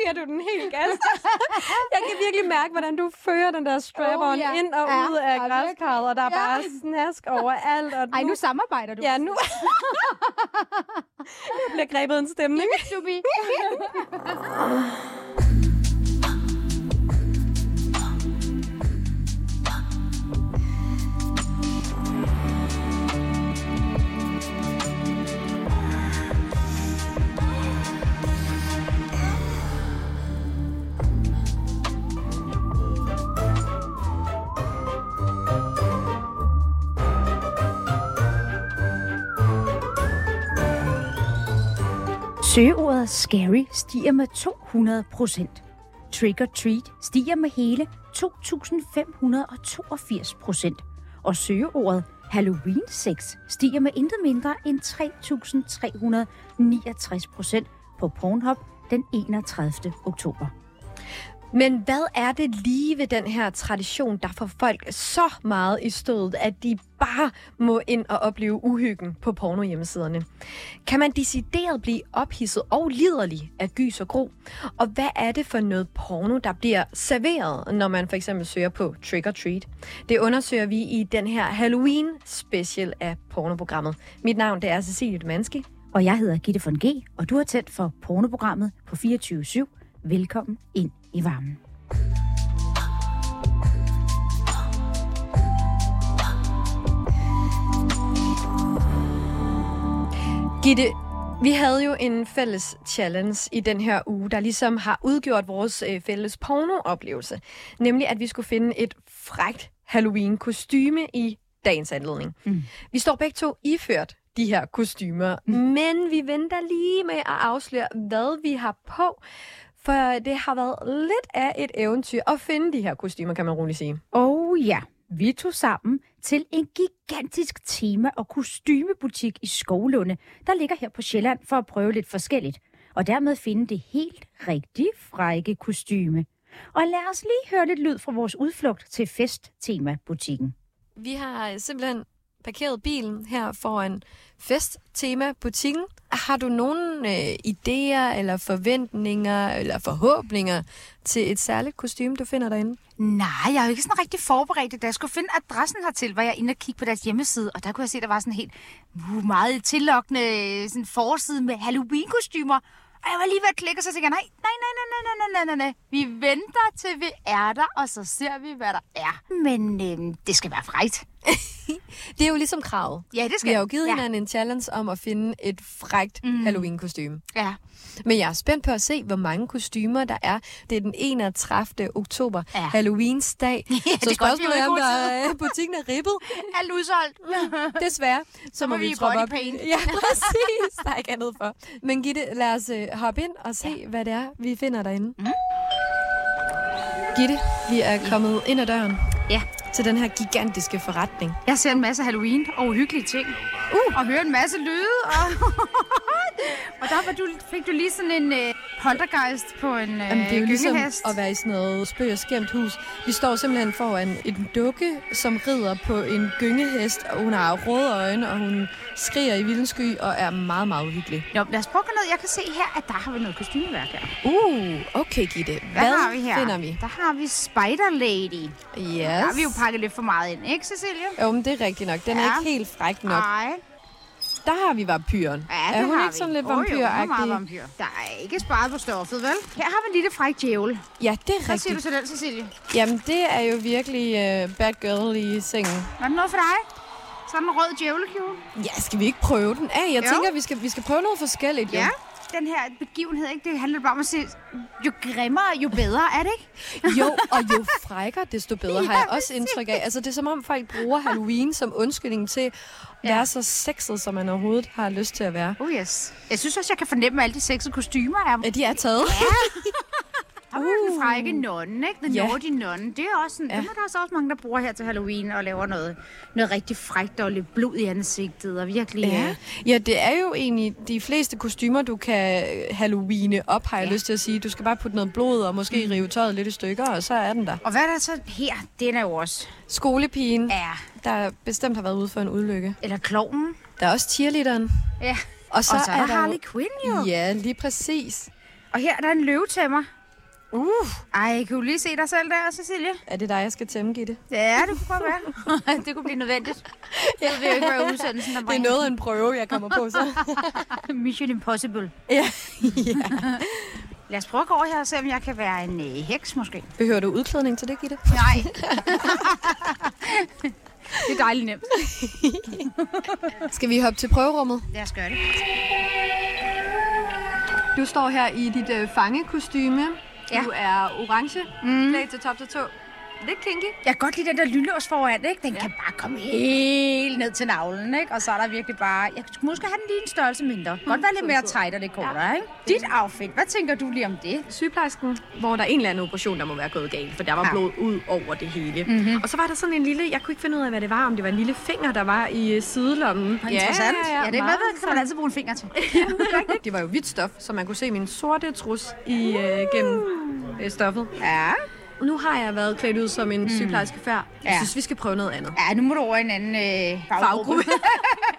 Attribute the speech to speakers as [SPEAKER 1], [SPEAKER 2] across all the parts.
[SPEAKER 1] giver du den helt gas. jeg kan virkelig mærke, hvordan du fører den der strap-on
[SPEAKER 2] Oh, ja.
[SPEAKER 1] ind og
[SPEAKER 2] Ja,
[SPEAKER 1] ud af
[SPEAKER 2] ja,
[SPEAKER 1] græskarret, og der er
[SPEAKER 2] Ja.
[SPEAKER 1] bare snask overalt. Og
[SPEAKER 2] Ej, nu samarbejder du.
[SPEAKER 1] Ja, nu. jeg bliver grebet en stemning.
[SPEAKER 2] Søgeordet scary stiger med 200 procent. Trick or treat stiger med hele 2.582 procent. Og søgeordet Halloween sex stiger med intet mindre end 3.369 procent på Pornhub den 31. oktober.
[SPEAKER 1] Men hvad er det lige ved den her tradition, der får folk så meget i stødet, at de bare må ind og opleve uhyggen på pornohjemmesiderne? Kan man decideret blive ophidset og liderlig af gys og gro? Og hvad er det for noget porno, der bliver serveret, når man for eksempel søger på Trick or Treat? Det undersøger vi i den her Halloween special af pornoprogrammet. Mit navn det er Cecilie Demanski.
[SPEAKER 2] Og jeg hedder Gitte von G, og du har tændt for pornoprogrammet på 24 Velkommen ind i varmen.
[SPEAKER 1] Gitte, vi havde jo en fælles challenge i den her uge, der ligesom har udgjort vores øh, fælles pornooplevelse. Nemlig, at vi skulle finde et frækt Halloween-kostyme i dagens anledning.
[SPEAKER 2] Mm.
[SPEAKER 1] Vi står begge to iført de her kostymer, mm. men vi venter lige med at afsløre, hvad vi har på. For det har været lidt af et eventyr at finde de her kostymer, kan man roligt sige.
[SPEAKER 2] Og ja, vi tog sammen til en gigantisk tema- og kostymebutik i Skovlunde, der ligger her på Sjælland for at prøve lidt forskelligt, og dermed finde det helt rigtige frække kostyme. Og lad os lige høre lidt lyd fra vores udflugt til festtema-butikken.
[SPEAKER 1] Vi har øh, simpelthen parkeret bilen her foran festtema-butikken. Har du nogle øh, idéer eller forventninger eller forhåbninger til et særligt kostume, du finder derinde?
[SPEAKER 3] Nej, jeg er jo ikke sådan rigtig forberedt. Da jeg skulle finde adressen hertil, var jeg inde og kigge på deres hjemmeside, og der kunne jeg se, at der var sådan helt uh, meget tillokkende øh, sådan forside med Halloween-kostymer. Og jeg var lige ved at klikke, og så tænkte jeg, nej, nej, nej, nej, nej, nej, nej, nej, nej. Vi venter til vi er der, og så ser vi, hvad der er. Men øhm, det skal være frægt.
[SPEAKER 1] Det er jo ligesom kravet.
[SPEAKER 3] Ja, det skal
[SPEAKER 1] Vi har jo givet
[SPEAKER 3] ja.
[SPEAKER 1] hinanden en challenge om at finde et frækt mm. Halloween-kostyme.
[SPEAKER 3] Ja.
[SPEAKER 1] Men jeg er spændt på at se, hvor mange kostymer der er. Det er den 31. oktober,
[SPEAKER 3] Ja.
[SPEAKER 1] Halloweens dag.
[SPEAKER 3] Ja,
[SPEAKER 1] så
[SPEAKER 3] vi
[SPEAKER 1] spørgsmålet
[SPEAKER 3] er
[SPEAKER 1] om der er, butikken er ribbet.
[SPEAKER 3] Alt udsolgt.
[SPEAKER 1] Desværre. Så,
[SPEAKER 3] må vi i
[SPEAKER 1] troppe op.
[SPEAKER 3] paint.
[SPEAKER 1] Ja, præcis. Der er ikke andet for. Men Gitte, lad os øh, hoppe ind og se, ja. hvad det er, vi finder derinde. Mm. Gitte, vi er kommet ind ad døren
[SPEAKER 3] Ja.
[SPEAKER 1] Til den her gigantiske forretning.
[SPEAKER 3] Jeg ser en masse Halloween og uhyggelige ting. Uh. Og hører en masse lyde. Og, og der var du, fik du lige sådan en uh, poltergeist på en uh,
[SPEAKER 1] Jamen, det er jo ligesom at være i sådan noget spøg og skæmt hus. Vi står simpelthen foran en dukke, som rider på en gyngehest, og hun har røde øjne, og hun skriger i vildens sky og er meget, meget uhyggelig.
[SPEAKER 3] Jo, lad os prøve ned. Jeg kan se her, at der har vi noget kostymeværk her.
[SPEAKER 1] Uh, okay Gitte. Hvad,
[SPEAKER 3] Hvad har vi her?
[SPEAKER 1] finder vi?
[SPEAKER 3] Der har vi Spider Lady.
[SPEAKER 1] Yes.
[SPEAKER 3] Der har vi jo pakket lidt for meget ind, ikke Cecilie?
[SPEAKER 1] Jo, men det er rigtigt nok. Den er
[SPEAKER 3] Ja.
[SPEAKER 1] ikke helt fræk nok.
[SPEAKER 3] Nej.
[SPEAKER 1] Der har vi vampyren.
[SPEAKER 3] Ja,
[SPEAKER 1] er hun ikke
[SPEAKER 3] vi.
[SPEAKER 1] sådan lidt
[SPEAKER 3] Åh, jo, hun er meget vampyr. Der er ikke sparet på stoffet, vel? Her har vi en lille fræk djævel.
[SPEAKER 1] Ja, det er
[SPEAKER 3] Hvad siger du
[SPEAKER 1] rigtigt.
[SPEAKER 3] til den, Cecilie?
[SPEAKER 1] Jamen, det er jo virkelig uh, bad girl i sengen.
[SPEAKER 3] Var det noget for dig? Sådan en rød djævlekjole?
[SPEAKER 1] Ja, skal vi ikke prøve den af? Jeg
[SPEAKER 3] Jo.
[SPEAKER 1] tænker, vi skal, vi skal prøve noget forskelligt. Jo.
[SPEAKER 3] Ja. Den her begivenhed, ikke? det handler bare om at se, jo grimmere, jo bedre, er det ikke?
[SPEAKER 1] Jo, og jo frækker, desto bedre,
[SPEAKER 3] Ja,
[SPEAKER 1] har jeg også indtryk af. Altså, det er som om, folk bruger Halloween som undskyldning til at være så sexet, som man overhovedet har lyst til at være.
[SPEAKER 3] Oh yes. Jeg synes også, jeg kan fornemme, at alle de sexede kostymer er.
[SPEAKER 1] Ja, de er taget.
[SPEAKER 3] Der er den frække nonne, ikke? Den
[SPEAKER 1] Ja.
[SPEAKER 3] ja. naughty nonne. Det er også sådan,
[SPEAKER 1] Ja.
[SPEAKER 3] ja. dem er der også mange, der bruger her til Halloween og laver noget, noget rigtig frækt og lidt blod i ansigtet og virkelig...
[SPEAKER 1] Ja.
[SPEAKER 3] øh,
[SPEAKER 1] ja, det er jo egentlig de fleste kostymer, du kan halloweene op, har jeg
[SPEAKER 3] Ja.
[SPEAKER 1] lyst til at sige. Du skal bare putte noget blod og måske
[SPEAKER 3] Mm.
[SPEAKER 1] rive tøjet lidt i stykker, og så er den der.
[SPEAKER 3] Og hvad er der så her? Den er jo også...
[SPEAKER 1] Skolepigen,
[SPEAKER 3] Ja.
[SPEAKER 1] der bestemt har været ude for en ulykke.
[SPEAKER 3] Eller klovnen.
[SPEAKER 1] Der er også cheerleaderen.
[SPEAKER 3] Ja.
[SPEAKER 1] Og så,
[SPEAKER 3] og så er der
[SPEAKER 1] der
[SPEAKER 3] Harley Quinn jo.
[SPEAKER 1] Ja, lige præcis.
[SPEAKER 2] Og her er der en løve til mig.
[SPEAKER 1] Uh,
[SPEAKER 2] Ej, kan du lige se dig selv der, Cecilie?
[SPEAKER 1] er det dig, jeg skal tæmme, Gitte?
[SPEAKER 2] Ja, det kunne godt være. det kunne blive nødvendigt. Jeg ved jo ikke, hvad udsendelsen der
[SPEAKER 1] Det er noget af en prøve, jeg kommer på så.
[SPEAKER 2] Mission Impossible.
[SPEAKER 1] ja.
[SPEAKER 2] Lad os prøve at gå over her og se, om jeg kan være en øh, heks måske.
[SPEAKER 1] Behøver du udklædning til det, Gitte?
[SPEAKER 2] Nej. det er dejligt nemt.
[SPEAKER 1] Skal vi hoppe til prøverummet?
[SPEAKER 2] Lad os gøre det.
[SPEAKER 1] Du står her i dit øh, fangekostyme.
[SPEAKER 2] Ja.
[SPEAKER 1] Du er orange, mm. klædt til top til tå. Lidt kinky.
[SPEAKER 2] Jeg kan godt lide den der lynlås foran, ikke? Den ja. kan bare komme helt ned til navlen, ikke? Og så er der virkelig bare... Jeg skulle måske have den lige en størrelse mindre. Godt være lidt mere tight og lidt kortere, ikke? Dit outfit, hvad tænker du lige om det?
[SPEAKER 1] Sygeplejersken, hvor der er en eller anden operation, der må være gået galt, for der var
[SPEAKER 2] Ja.
[SPEAKER 1] blod ud over det hele.
[SPEAKER 2] Mhm.
[SPEAKER 1] Mm-hmm. Og så var der sådan en lille, jeg kunne ikke finde ud af, hvad det var, om det var en lille finger, der var i øh, sidelommen.
[SPEAKER 2] Interessant. Ja, ja, ja. det er, hvad
[SPEAKER 1] meget
[SPEAKER 2] kan man altid bruge en finger til.
[SPEAKER 1] Det var jo hvidt stof, så man kunne se min sorte trus i, øh, gennem øh, stoffet.
[SPEAKER 2] Ja.
[SPEAKER 1] Nu har jeg været klædt ud som en mm. sygeplejerske før. Jeg
[SPEAKER 2] Ja.
[SPEAKER 1] synes, vi skal prøve noget andet.
[SPEAKER 2] Ja, nu må du over i en anden øh, faggruppe.
[SPEAKER 1] Faggruppe.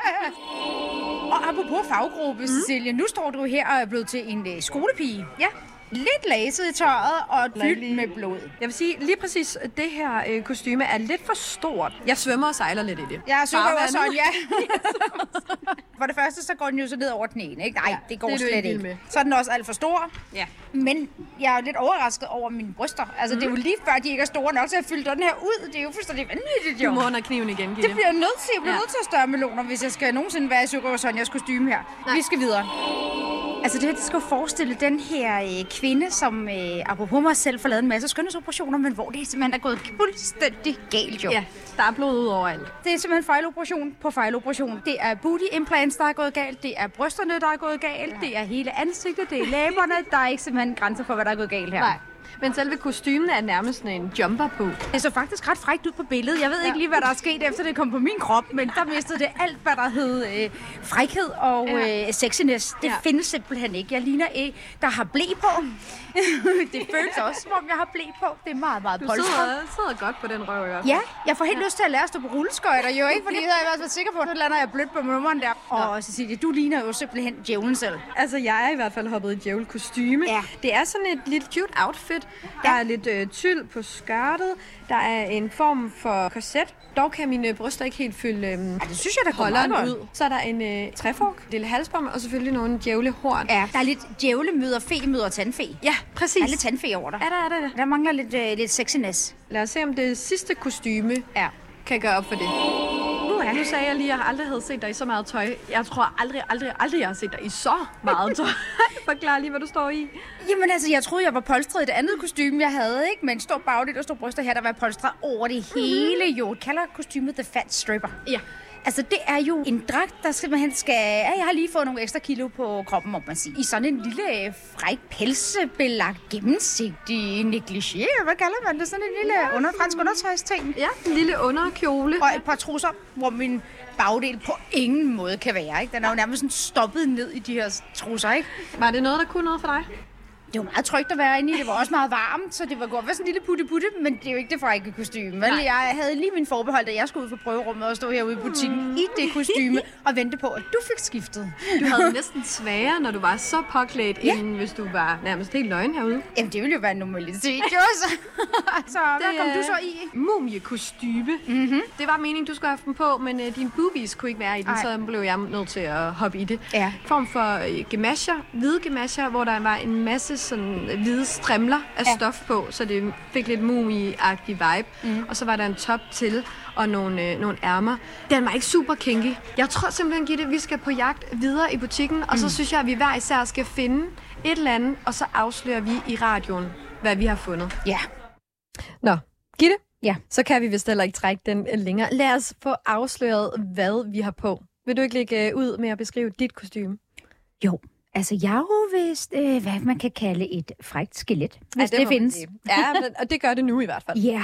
[SPEAKER 2] og apropos faggruppe, mm. Cecilie, nu står du her og er blevet til en øh, skolepige.
[SPEAKER 1] Ja.
[SPEAKER 2] Lidt laset i tøjet og fyldt med blod.
[SPEAKER 1] Jeg vil sige, lige præcis det her øh, kostyme er lidt for stort. Jeg svømmer og sejler lidt i det.
[SPEAKER 2] Jeg er over
[SPEAKER 1] Farvandet.
[SPEAKER 2] sådan, ja. For det første, så går den jo så ned over knæene, ikke? Nej,
[SPEAKER 1] Ja,
[SPEAKER 2] det går
[SPEAKER 1] det
[SPEAKER 2] slet
[SPEAKER 1] ikke med.
[SPEAKER 2] Så er den også alt for stor.
[SPEAKER 1] Ja.
[SPEAKER 2] Men jeg er lidt overrasket over mine bryster. Altså, mm. det er jo lige før, de ikke er store nok til at fylde den her ud. Det er jo fuldstændig vanvittigt, jo.
[SPEAKER 1] Du må under kniven igen, Gitte.
[SPEAKER 2] Det bliver nødt til. Jeg bliver
[SPEAKER 1] Ja.
[SPEAKER 2] nødt til at større meloner, hvis jeg skal nogensinde være i og Sonjas kostume her.
[SPEAKER 1] Nej.
[SPEAKER 2] Vi skal videre. Altså det her, det skal jo forestille den her øh, kvinde, som øh, apropos mig selv får lavet en masse skønhedsoperationer, men hvor det simpelthen er gået fuldstændig galt jo.
[SPEAKER 1] Ja, der er blod ud overalt.
[SPEAKER 2] Det er simpelthen fejloperation på fejloperation. Det er booty implants, der er gået galt. Det er brysterne, der er gået galt. Ja. Det er hele ansigtet. Det er læberne. Der er ikke simpelthen grænser for, hvad der er gået galt her.
[SPEAKER 1] Nej. Men selve kostymen er nærmest en jumper på.
[SPEAKER 2] Det så faktisk ret frækt ud på billedet. Jeg ved ja. ikke lige, hvad der er sket, efter det kom på min krop, men der mistede det alt, hvad der hed øh, frækhed og
[SPEAKER 1] Ja.
[SPEAKER 2] øh, sexiness. Det
[SPEAKER 1] Ja.
[SPEAKER 2] ja. findes simpelthen ikke. Jeg ligner en, der har blæ på. det føles også, som om jeg har blæ på. Det er meget, meget
[SPEAKER 1] Du
[SPEAKER 2] polstret.
[SPEAKER 1] sidder, sidder godt på den røv i hvert fald.
[SPEAKER 2] Ja, jeg får helt lyst til at lære at stå på rulleskøjter, jo ikke? Fordi jeg havde været sikker på, at nu lander jeg blødt på nummeren der. Og Cecilie, du ligner jo simpelthen djævlen selv.
[SPEAKER 1] Altså, jeg er i hvert fald hoppet i djævel kostyme.
[SPEAKER 2] Ja.
[SPEAKER 1] Det er sådan et lidt cute outfit. Der
[SPEAKER 2] Ja.
[SPEAKER 1] er lidt øh, tyld på skørtet. Der er en form for korset. Dog kan mine bryster ikke helt fylde øh,
[SPEAKER 2] Ja, det synes jeg, der
[SPEAKER 1] holderen
[SPEAKER 2] meget
[SPEAKER 1] ud. Så er der en øh, træfork, lille halsbånd og selvfølgelig nogle djævlehorn.
[SPEAKER 2] Ja, der er lidt djævlemøder, fe møder tandfe.
[SPEAKER 1] ja præcis.
[SPEAKER 2] Der er lidt tandfe over dig.
[SPEAKER 1] er der, er der.
[SPEAKER 2] Der mangler lidt, øh, lidt sexiness.
[SPEAKER 1] Lad os se, om det sidste kostyme
[SPEAKER 2] Ja.
[SPEAKER 1] kan gøre op for det.
[SPEAKER 2] Uh,
[SPEAKER 1] Nu sagde jeg lige, at jeg aldrig havde set dig i så meget tøj. Jeg tror aldrig, aldrig, aldrig, jeg har set dig i så meget tøj. Forklar lige, hvad du står i.
[SPEAKER 2] Jamen altså, jeg troede, jeg var polstret i det andet kostume, jeg havde, ikke? Men stor bagdel og stor bryster her, der var polstret over det hele jo. Kalder kostymet The Fat Stripper.
[SPEAKER 1] Ja.
[SPEAKER 2] Altså, det er jo en dragt, der simpelthen skal... Ja, jeg har lige fået nogle ekstra kilo på kroppen, må man sige. I sådan en lille, øh, fræk, pelsebelagt, gennemsigtig negligé. Hvad kalder man det? Sådan en lille under, fransk undertøjsting.
[SPEAKER 1] Ja, en lille underkjole.
[SPEAKER 2] Og et par trusser, hvor min bagdel på ingen måde kan være, ikke? Den er jo nærmest sådan stoppet ned i de her trusser, ikke?
[SPEAKER 1] Var det noget, der kunne noget for dig?
[SPEAKER 2] Det var meget trygt at være inde i. Det var også meget varmt, så det var godt at være sådan en lille putte putte, men det er jo ikke det frække kostyme. Vel? Jeg havde lige min forbehold, da jeg skulle ud fra prøverummet og stå herude i butikken mm. i det kostyme og vente på, at du fik skiftet.
[SPEAKER 1] Du havde det næsten sværere, når du var så påklædt,
[SPEAKER 2] Ja.
[SPEAKER 1] end hvis du var nærmest helt løgn herude.
[SPEAKER 2] Jamen, det ville jo være en normalitet, jo. Så, så hvad kom du så i?
[SPEAKER 1] Mumiekostyme. Mm-hmm. Det var meningen, du skulle have dem på, men uh, dine boobies kunne ikke være i den,
[SPEAKER 2] Ej.
[SPEAKER 1] så blev jeg nødt til at hoppe i det.
[SPEAKER 2] Ja.
[SPEAKER 1] Form for uh, gemasher, hvide gemasher, hvor der var en masse sådan hvide strimler af
[SPEAKER 2] Ja.
[SPEAKER 1] stof på, så det fik lidt mumie-agtig vibe. Mm. Og så var der en top til og nogle, øh, nogle ærmer. Den var ikke super kinky. Jeg tror simpelthen, Gitte, vi skal på jagt videre i butikken, og så synes jeg, at vi hver især skal finde et eller andet, og så afslører vi i radioen, hvad vi har fundet.
[SPEAKER 2] Ja.
[SPEAKER 1] Nå, Gitte?
[SPEAKER 2] Ja.
[SPEAKER 1] Så kan vi vist heller ikke trække den øh, længere. Lad os få afsløret, hvad vi har på. Vil du ikke lægge øh, ud med at beskrive dit kostume?
[SPEAKER 4] Jo, altså jeg er jo vist, øh, hvad man kan kalde et frækt skelet, hvis
[SPEAKER 1] Ja,
[SPEAKER 4] det,
[SPEAKER 1] man
[SPEAKER 4] findes.
[SPEAKER 1] Ja, men, og det gør det nu i hvert fald.
[SPEAKER 4] Ja,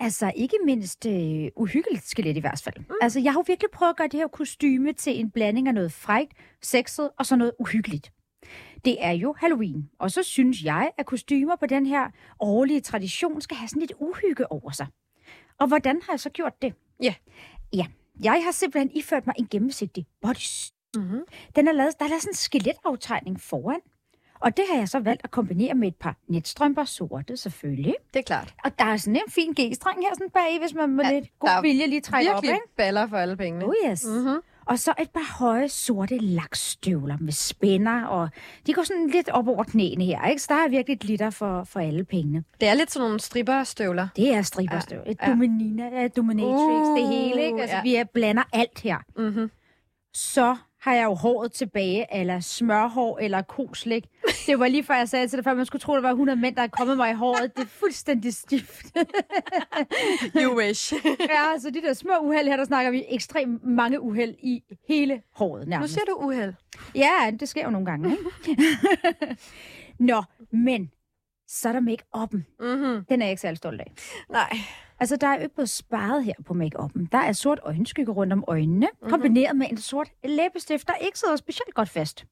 [SPEAKER 4] altså ikke mindst øh, uhyggeligt skelet i hvert fald. Mm. Altså jeg har jo virkelig prøvet at gøre det her kostyme til en blanding af noget frækt, sexet og så noget uhyggeligt. Det er jo Halloween, og så synes jeg, at kostymer på den her årlige tradition skal have sådan lidt uhygge over sig. Og hvordan har jeg så gjort det?
[SPEAKER 1] Ja.
[SPEAKER 4] Ja, jeg har simpelthen iført mig en gennemsigtig body
[SPEAKER 1] Mm-hmm.
[SPEAKER 4] den er lavet, der er lavet sådan en skeletaftegning foran.
[SPEAKER 2] Og det har jeg så valgt at kombinere med et par netstrømper, sorte selvfølgelig.
[SPEAKER 1] Det er klart.
[SPEAKER 2] Og der er sådan en fin g-streng her sådan bag, hvis man med
[SPEAKER 1] Ja,
[SPEAKER 2] lidt god vilje lige trækker op,
[SPEAKER 1] Virkelig baller for alle pengene.
[SPEAKER 2] Oh yes.
[SPEAKER 1] Mhm.
[SPEAKER 2] Og så et par høje sorte lakstøvler med spænder, og de går sådan lidt op over knæene her, ikke? Så der er virkelig et liter for, for alle pengene.
[SPEAKER 1] Det er lidt sådan nogle stripperstøvler.
[SPEAKER 2] Det er striberstøv. Et
[SPEAKER 1] ja.
[SPEAKER 2] dominina, uh, dominatrix,
[SPEAKER 1] Uh,
[SPEAKER 2] det hele, ikke? Altså,
[SPEAKER 1] ja.
[SPEAKER 2] vi er, blander alt her.
[SPEAKER 1] Mm-hmm.
[SPEAKER 2] Så har jeg jo håret tilbage, eller smørhår, eller koslik. Det var lige før, jeg sagde til dig, før man skulle tro, der var 100 mænd, der er kommet mig i håret. Det er fuldstændig stift.
[SPEAKER 1] You wish.
[SPEAKER 2] ja, så de der små uheld her, der snakker vi ekstremt mange uheld i hele håret
[SPEAKER 1] nu
[SPEAKER 2] nærmest.
[SPEAKER 1] siger du uheld.
[SPEAKER 2] Ja, det sker jo nogle gange, ikke? Nå, men så er der make-up'en.
[SPEAKER 1] Mm-hmm.
[SPEAKER 2] Den er jeg ikke særlig stolt af.
[SPEAKER 1] Nej.
[SPEAKER 2] Altså, der er jo ikke blevet sparet her på make-up'en. Der er sort øjenskygge rundt om øjnene, mm-hmm. kombineret med en sort læbestift, der ikke sidder specielt godt fast.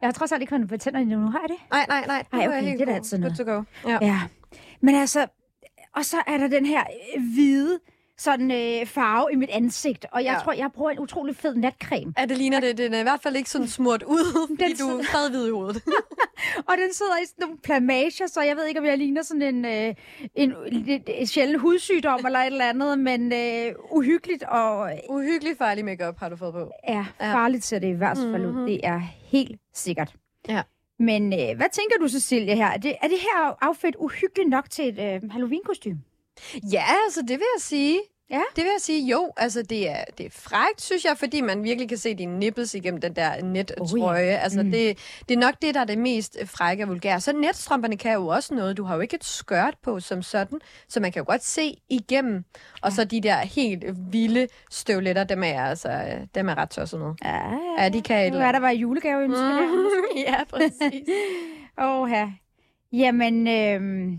[SPEAKER 2] Jeg har trods alt ikke været tænder endnu. Har jeg det?
[SPEAKER 1] Nej, nej, nej.
[SPEAKER 2] Ej,
[SPEAKER 1] Nu
[SPEAKER 2] okay, det er da altid
[SPEAKER 1] Good to go. Ja.
[SPEAKER 2] Ja. Men altså, og så er der den her hvide sådan øh, farve i mit ansigt, og jeg
[SPEAKER 1] Ja.
[SPEAKER 2] tror, jeg bruger en utrolig fed natcreme.
[SPEAKER 1] Ja, det ligner det. Den er i hvert fald ikke sådan smurt ud, fordi
[SPEAKER 2] Den
[SPEAKER 1] du er stadig hvid i hovedet.
[SPEAKER 2] Og den sidder i sådan nogle plamager, så jeg ved ikke, om jeg ligner sådan en, øh, en lidt en sjælden hudsygdom eller et eller andet, men øh, uhyggeligt og
[SPEAKER 1] Uhyggelig farlig makeup har du fået på.
[SPEAKER 2] ja, farligt ser det i hvert fald ud.
[SPEAKER 1] Mhm.
[SPEAKER 2] Det er helt sikkert.
[SPEAKER 1] Ja.
[SPEAKER 2] Men øh, hvad tænker du, Cecilia, her? Er det, er det her outfit uhyggeligt nok til et øh, Halloween-kostume?
[SPEAKER 1] Ja, altså det vil jeg sige.
[SPEAKER 2] Ja.
[SPEAKER 1] Det vil jeg sige, jo, altså det er, det er frækt, synes jeg, fordi man virkelig kan se dine nipples igennem den der nettrøje.
[SPEAKER 2] Oh, ja.
[SPEAKER 1] Altså
[SPEAKER 2] Mm.
[SPEAKER 1] det, det er nok det, der er det mest frække og vulgære. Så netstrømperne kan jo også noget. Du har jo ikke et skørt på som sådan, så man kan jo godt se igennem. Og så de der helt vilde støvletter, dem er, altså, dem er ret tosset med.
[SPEAKER 2] Ja,
[SPEAKER 1] Ja, de kan et
[SPEAKER 2] Nu er der bare julegave mm.
[SPEAKER 1] ja, præcis.
[SPEAKER 2] Åh, her. Jamen, øh,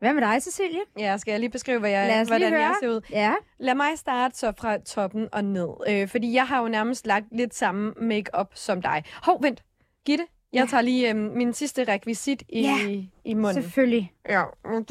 [SPEAKER 2] hvad med dig, Cecilie?
[SPEAKER 1] Ja, skal jeg lige beskrive, hvad jeg, hvordan jeg
[SPEAKER 2] høre.
[SPEAKER 1] ser ud?
[SPEAKER 2] Ja.
[SPEAKER 1] Lad mig starte så fra toppen og ned. Øh, fordi jeg har jo nærmest lagt lidt samme makeup som dig. Hov, vent. Gitte, jeg
[SPEAKER 2] Ja.
[SPEAKER 1] tager lige øh, min sidste rekvisit i,
[SPEAKER 2] Ja,
[SPEAKER 1] i munden.
[SPEAKER 2] Selvfølgelig.
[SPEAKER 1] Ja, men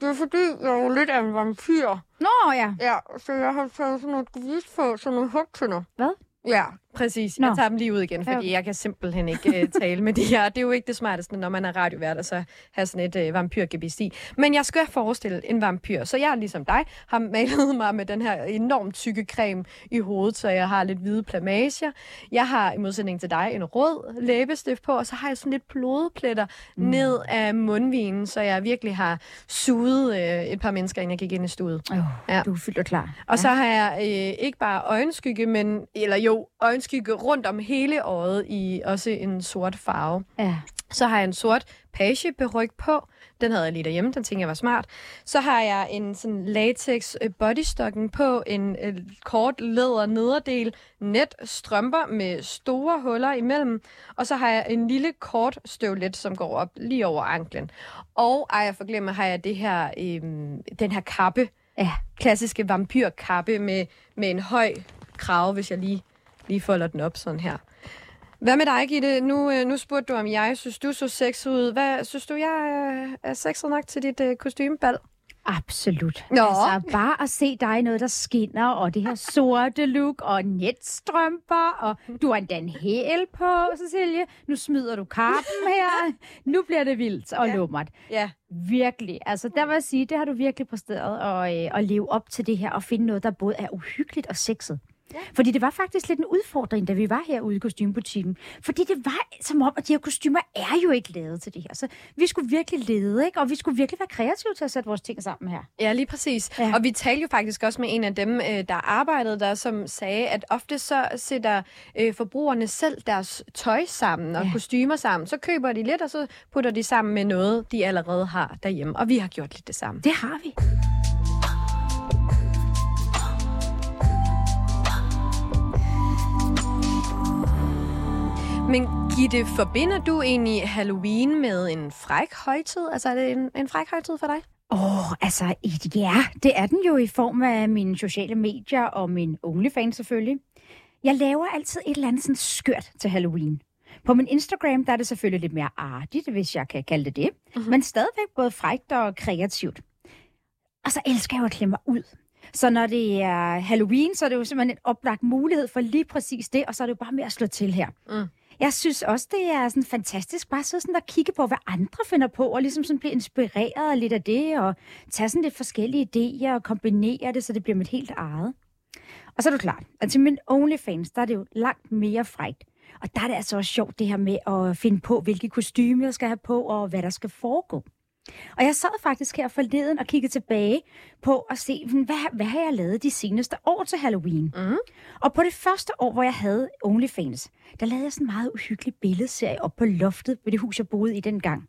[SPEAKER 1] det, er fordi, jeg er jo lidt af en vampyr.
[SPEAKER 2] Nå, ja.
[SPEAKER 1] Ja, så jeg har taget sådan noget gvis på, sådan nogle hugtønder.
[SPEAKER 2] Hvad?
[SPEAKER 1] Ja, præcis.
[SPEAKER 2] Nå.
[SPEAKER 1] Jeg tager dem lige ud igen, fordi
[SPEAKER 2] Ja.
[SPEAKER 1] jeg kan simpelthen ikke uh, tale med de her. Det er jo ikke det smarteste, når man er radiovært, og så have sådan et uh, vampyrgebis i. Men jeg skal forestille en vampyr, så jeg, ligesom dig, har malet mig med den her enormt tykke creme i hovedet, så jeg har lidt hvide plamager. Jeg har i modsætning til dig en rød læbestift på, og så har jeg sådan lidt blodpletter mm. ned af mundvinen, så jeg virkelig har suget uh, et par mennesker, inden jeg gik ind i studiet.
[SPEAKER 2] Oh,
[SPEAKER 1] Ja.
[SPEAKER 2] ja. Du er fyldt og klar.
[SPEAKER 1] Og så har jeg øh, ikke bare øjenskygge, men, eller jo, øjenskygge rundt om hele øjet i også en sort farve.
[SPEAKER 2] Ja.
[SPEAKER 1] Så har jeg en sort pageberyg på. Den havde jeg lige derhjemme, den tænkte jeg var smart. Så har jeg en sådan latex øh, bodystocking på, en øh, kort læder nederdel, net strømper med store huller imellem, og så har jeg en lille kort støvlet, som går op lige over anklen. Og ej, jeg forglemmer, har jeg det her, øh, den her kappe,
[SPEAKER 2] Ja.
[SPEAKER 1] klassiske vampyrkappe med, med en høj krave, hvis jeg lige, lige folder den op sådan her. Hvad med dig, Gitte? Nu, øh, nu spurgte du, om jeg synes, du så sexet ud. Hvad synes du, jeg øh, er sexet nok til dit øh, kostymebal?
[SPEAKER 2] Absolut.
[SPEAKER 1] Nå.
[SPEAKER 2] Altså, bare at se dig i noget, der skinner, og det her sorte look, og netstrømper, og du har endda en hæl på, Cecilie. Nu smider du karpen her. Nu bliver det vildt og
[SPEAKER 1] Ja.
[SPEAKER 2] lummert.
[SPEAKER 1] Ja.
[SPEAKER 2] Virkelig. Altså, der vil jeg sige, det har du virkelig præsteret at, øh, at leve op til det her, og finde noget, der både er uhyggeligt og sexet. Ja. Fordi det var faktisk lidt en udfordring, da vi var herude i kostymebutikken. Fordi det var som om, at de her kostymer er jo ikke lavet til det her. Så vi skulle virkelig lede, ikke? Og vi skulle virkelig være kreative til at sætte vores ting sammen her.
[SPEAKER 1] Ja, lige præcis. Ja. Og vi talte jo faktisk også med en af dem, øh, der arbejdede der, som sagde, at ofte så sætter øh, forbrugerne selv deres tøj sammen og. Ja. kostymer sammen. Så køber de lidt, og så putter de sammen med noget, de allerede har derhjemme. Og vi har gjort lidt det samme.
[SPEAKER 2] Det har vi.
[SPEAKER 1] Men Gitte, forbinder du egentlig Halloween med en fræk højtid? Altså er det en, en fræk højtid for dig?
[SPEAKER 2] Åh, oh, altså, ja, det er den jo i form af mine sociale medier og min OnlyFans selvfølgelig. Jeg laver altid et eller andet sådan skørt til Halloween. På min Instagram, der er det selvfølgelig lidt mere artigt, hvis jeg kan kalde det det. Mm-hmm. Men stadigvæk både frækt og kreativt. Og så elsker jeg jo at klemme mig ud. Så når det er Halloween, så er det jo simpelthen en oplagt mulighed for lige præcis det, og så er det jo bare med at slå til her.
[SPEAKER 1] Mm.
[SPEAKER 2] Jeg synes også, det er sådan fantastisk bare sidde sådan og kigge på, hvad andre finder på, og ligesom sådan blive inspireret lidt af det, og tage sådan lidt forskellige idéer og kombinere det, så det bliver mit helt eget. Og så er det klart, at til min OnlyFans, der er det jo langt mere frægt. Og der er det altså også sjovt det her med at finde på, hvilke kostymer jeg skal have på, og hvad der skal foregå. Og jeg sad faktisk her forleden og kiggede tilbage på at se, hvad, hvad har jeg lavet de seneste år til Halloween?
[SPEAKER 1] Mm.
[SPEAKER 2] Og på det første år, hvor jeg havde OnlyFans, der lavede jeg sådan en meget uhyggelig billedserie op på loftet ved det hus, jeg boede i dengang.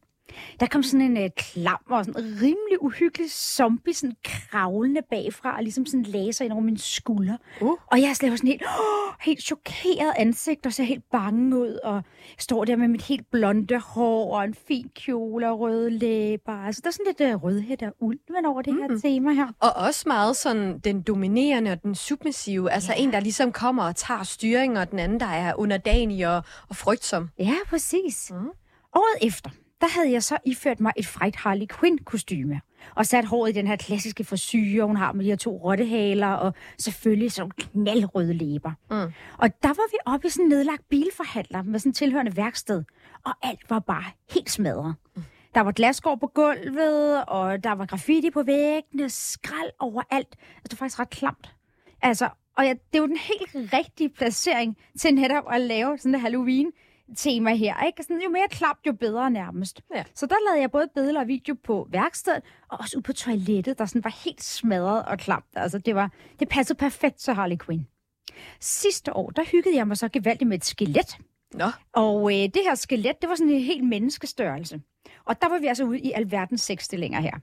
[SPEAKER 2] Der kom sådan en uh, klam og sådan en rimelig uhyggelig zombie, sådan kravlende bagfra, og ligesom sådan sig ind over min skulder.
[SPEAKER 1] Uh.
[SPEAKER 2] Og jeg slæver sådan helt, oh, helt chokeret ansigt, og ser helt bange ud, og jeg står der med mit helt blonde hår, og en fin kjole og røde læber. Altså, der er sådan lidt uh, rødhed og ulven over det mm. her tema her.
[SPEAKER 1] Og også meget sådan den dominerende og den submissive. Altså
[SPEAKER 2] Ja.
[SPEAKER 1] en, der ligesom kommer og tager styring, og den anden, der er underdanig og, og frygtsom.
[SPEAKER 2] Ja, præcis.
[SPEAKER 1] Mm.
[SPEAKER 2] Året efter, der havde jeg så iført mig et frækt Harley Quinn kostyme og sat håret i den her klassiske frisyre, hun har med de her to rottehaler, og selvfølgelig sådan knaldrøde læber.
[SPEAKER 1] Mm.
[SPEAKER 2] Og der var vi oppe i sådan en nedlagt bilforhandler med sådan en tilhørende værksted, og alt var bare helt smadret. Der var glasgård på gulvet, og der var graffiti på væggene, skrald overalt. Altså, det var faktisk ret klamt. Altså, og ja, det jo den helt rigtige placering til netop at lave sådan et Halloween tema her, ikke? Sådan, jo mere klamt, jo bedre nærmest.
[SPEAKER 1] Ja.
[SPEAKER 2] Så der lavede jeg både billeder og video på værkstedet, og også ud på toilettet, der sådan var helt smadret og klamt. Altså, det, var, det passede perfekt til Harley Quinn. Sidste år, der hyggede jeg mig så gevaldigt med et skelet.
[SPEAKER 1] Nå,
[SPEAKER 2] Og øh, det her skelet, det var sådan en helt menneskestørrelse. Og der var vi altså ude i alverdens sexstillinger her.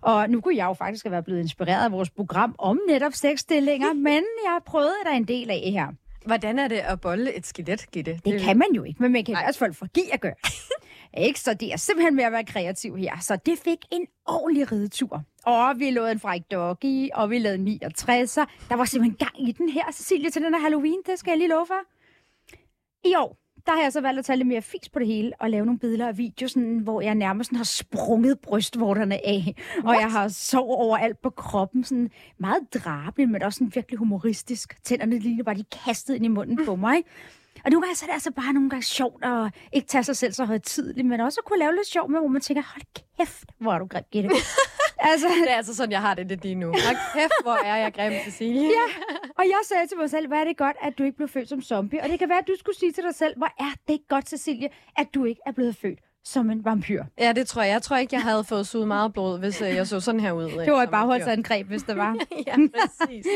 [SPEAKER 2] Og nu kunne jeg jo faktisk have været blevet inspireret af vores program om netop sexstillinger, men jeg prøvede der en del af her.
[SPEAKER 1] Hvordan er det at bolle et skelet, Gitte?
[SPEAKER 2] Det kan man jo ikke, men man kan i
[SPEAKER 1] Nej.
[SPEAKER 2] hvert fald forgive at gøre. ikke? Så det er simpelthen med at være kreativ her. Så det fik en ordentlig ridetur. Og vi lavede en fræk doggy, og vi lavede 69'er. Der var simpelthen gang i den her, Cecilie, til den her Halloween. Det skal jeg lige love for. I år, der har jeg så valgt at tage lidt mere fis på det hele, og lave nogle billeder og videoer, sådan, hvor jeg nærmest sådan har sprunget brystvorterne af. Og jeg har sår overalt på kroppen, sådan meget drabelig, men også sådan virkelig humoristisk. Tænderne lige bare de kastet ind i munden på mig. Og nogle gange så er det altså bare nogle gange sjovt at ikke tage sig selv så højtidligt, men også at kunne lave lidt sjov med, hvor man tænker, hold kæft, hvor er du grim, Gitte. altså,
[SPEAKER 1] Det er altså sådan, jeg har det lidt lige nu. Hold kæft, hvor er jeg grim, Cecilie.
[SPEAKER 2] Ja. og jeg sagde til mig selv, hvad er det godt, at du ikke blev født som zombie. Og det kan være, at du skulle sige til dig selv, hvor er det godt, Cecilie, at du ikke er blevet født som en vampyr.
[SPEAKER 1] Ja, det tror jeg. Jeg tror ikke, jeg havde fået suget meget blod, hvis øh, jeg så sådan her ud.
[SPEAKER 2] Det var et bagholdsangreb, hvis det var.
[SPEAKER 1] ja, præcis.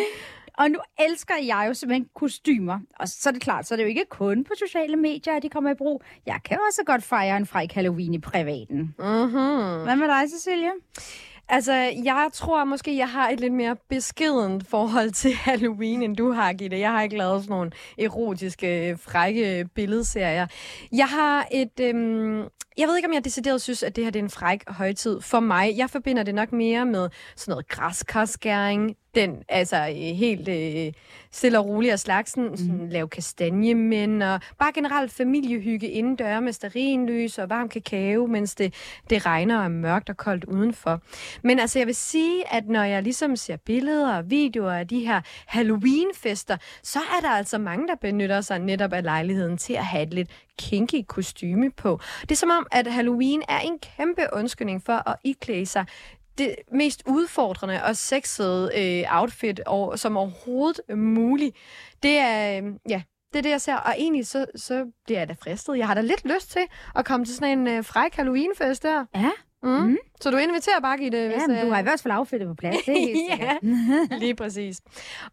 [SPEAKER 2] Og nu elsker jeg jo simpelthen kostymer. Og så er det klart, så er det jo ikke kun på sociale medier, at de kommer i brug. Jeg kan også godt fejre en fræk Halloween i privaten.
[SPEAKER 1] Mm-hmm.
[SPEAKER 2] Hvad med dig, Cecilie?
[SPEAKER 1] Altså, jeg tror måske, jeg har et lidt mere beskedent forhold til Halloween, end du har, Gitte. Jeg har ikke lavet sådan nogle erotiske, frække billedserier. Jeg har et... Øhm, jeg ved ikke, om jeg decideret synes, at det her det er en fræk højtid for mig. Jeg forbinder det nok mere med sådan noget græskarskæring, den altså øh, helt øh, stille og rolig af slagsen, sådan lave kastanjemænd og bare generelt familiehygge indendør med stearinlys og varm kakao, mens det, det regner og er mørkt og koldt udenfor. Men altså, jeg vil sige, at når jeg ligesom ser billeder og videoer af de her Halloween-fester, så er der altså mange, der benytter sig netop af lejligheden til at have et lidt kinky kostyme på. Det er som om, at Halloween er en kæmpe undskyldning for at iklæde sig det mest udfordrende og sexede øh, outfit og, som overhovedet muligt. Det er, øh, ja, det er det, jeg ser. Og egentlig så, så bliver jeg da fristet. Jeg har da lidt lyst til at komme til sådan en øh, fræk Halloween-fest der.
[SPEAKER 2] Ja,
[SPEAKER 1] Mm. Mm. Så du inviterer bare i det.
[SPEAKER 2] ja men du har i hvert fald affældet på plads. Det er helt
[SPEAKER 1] ja, lige præcis.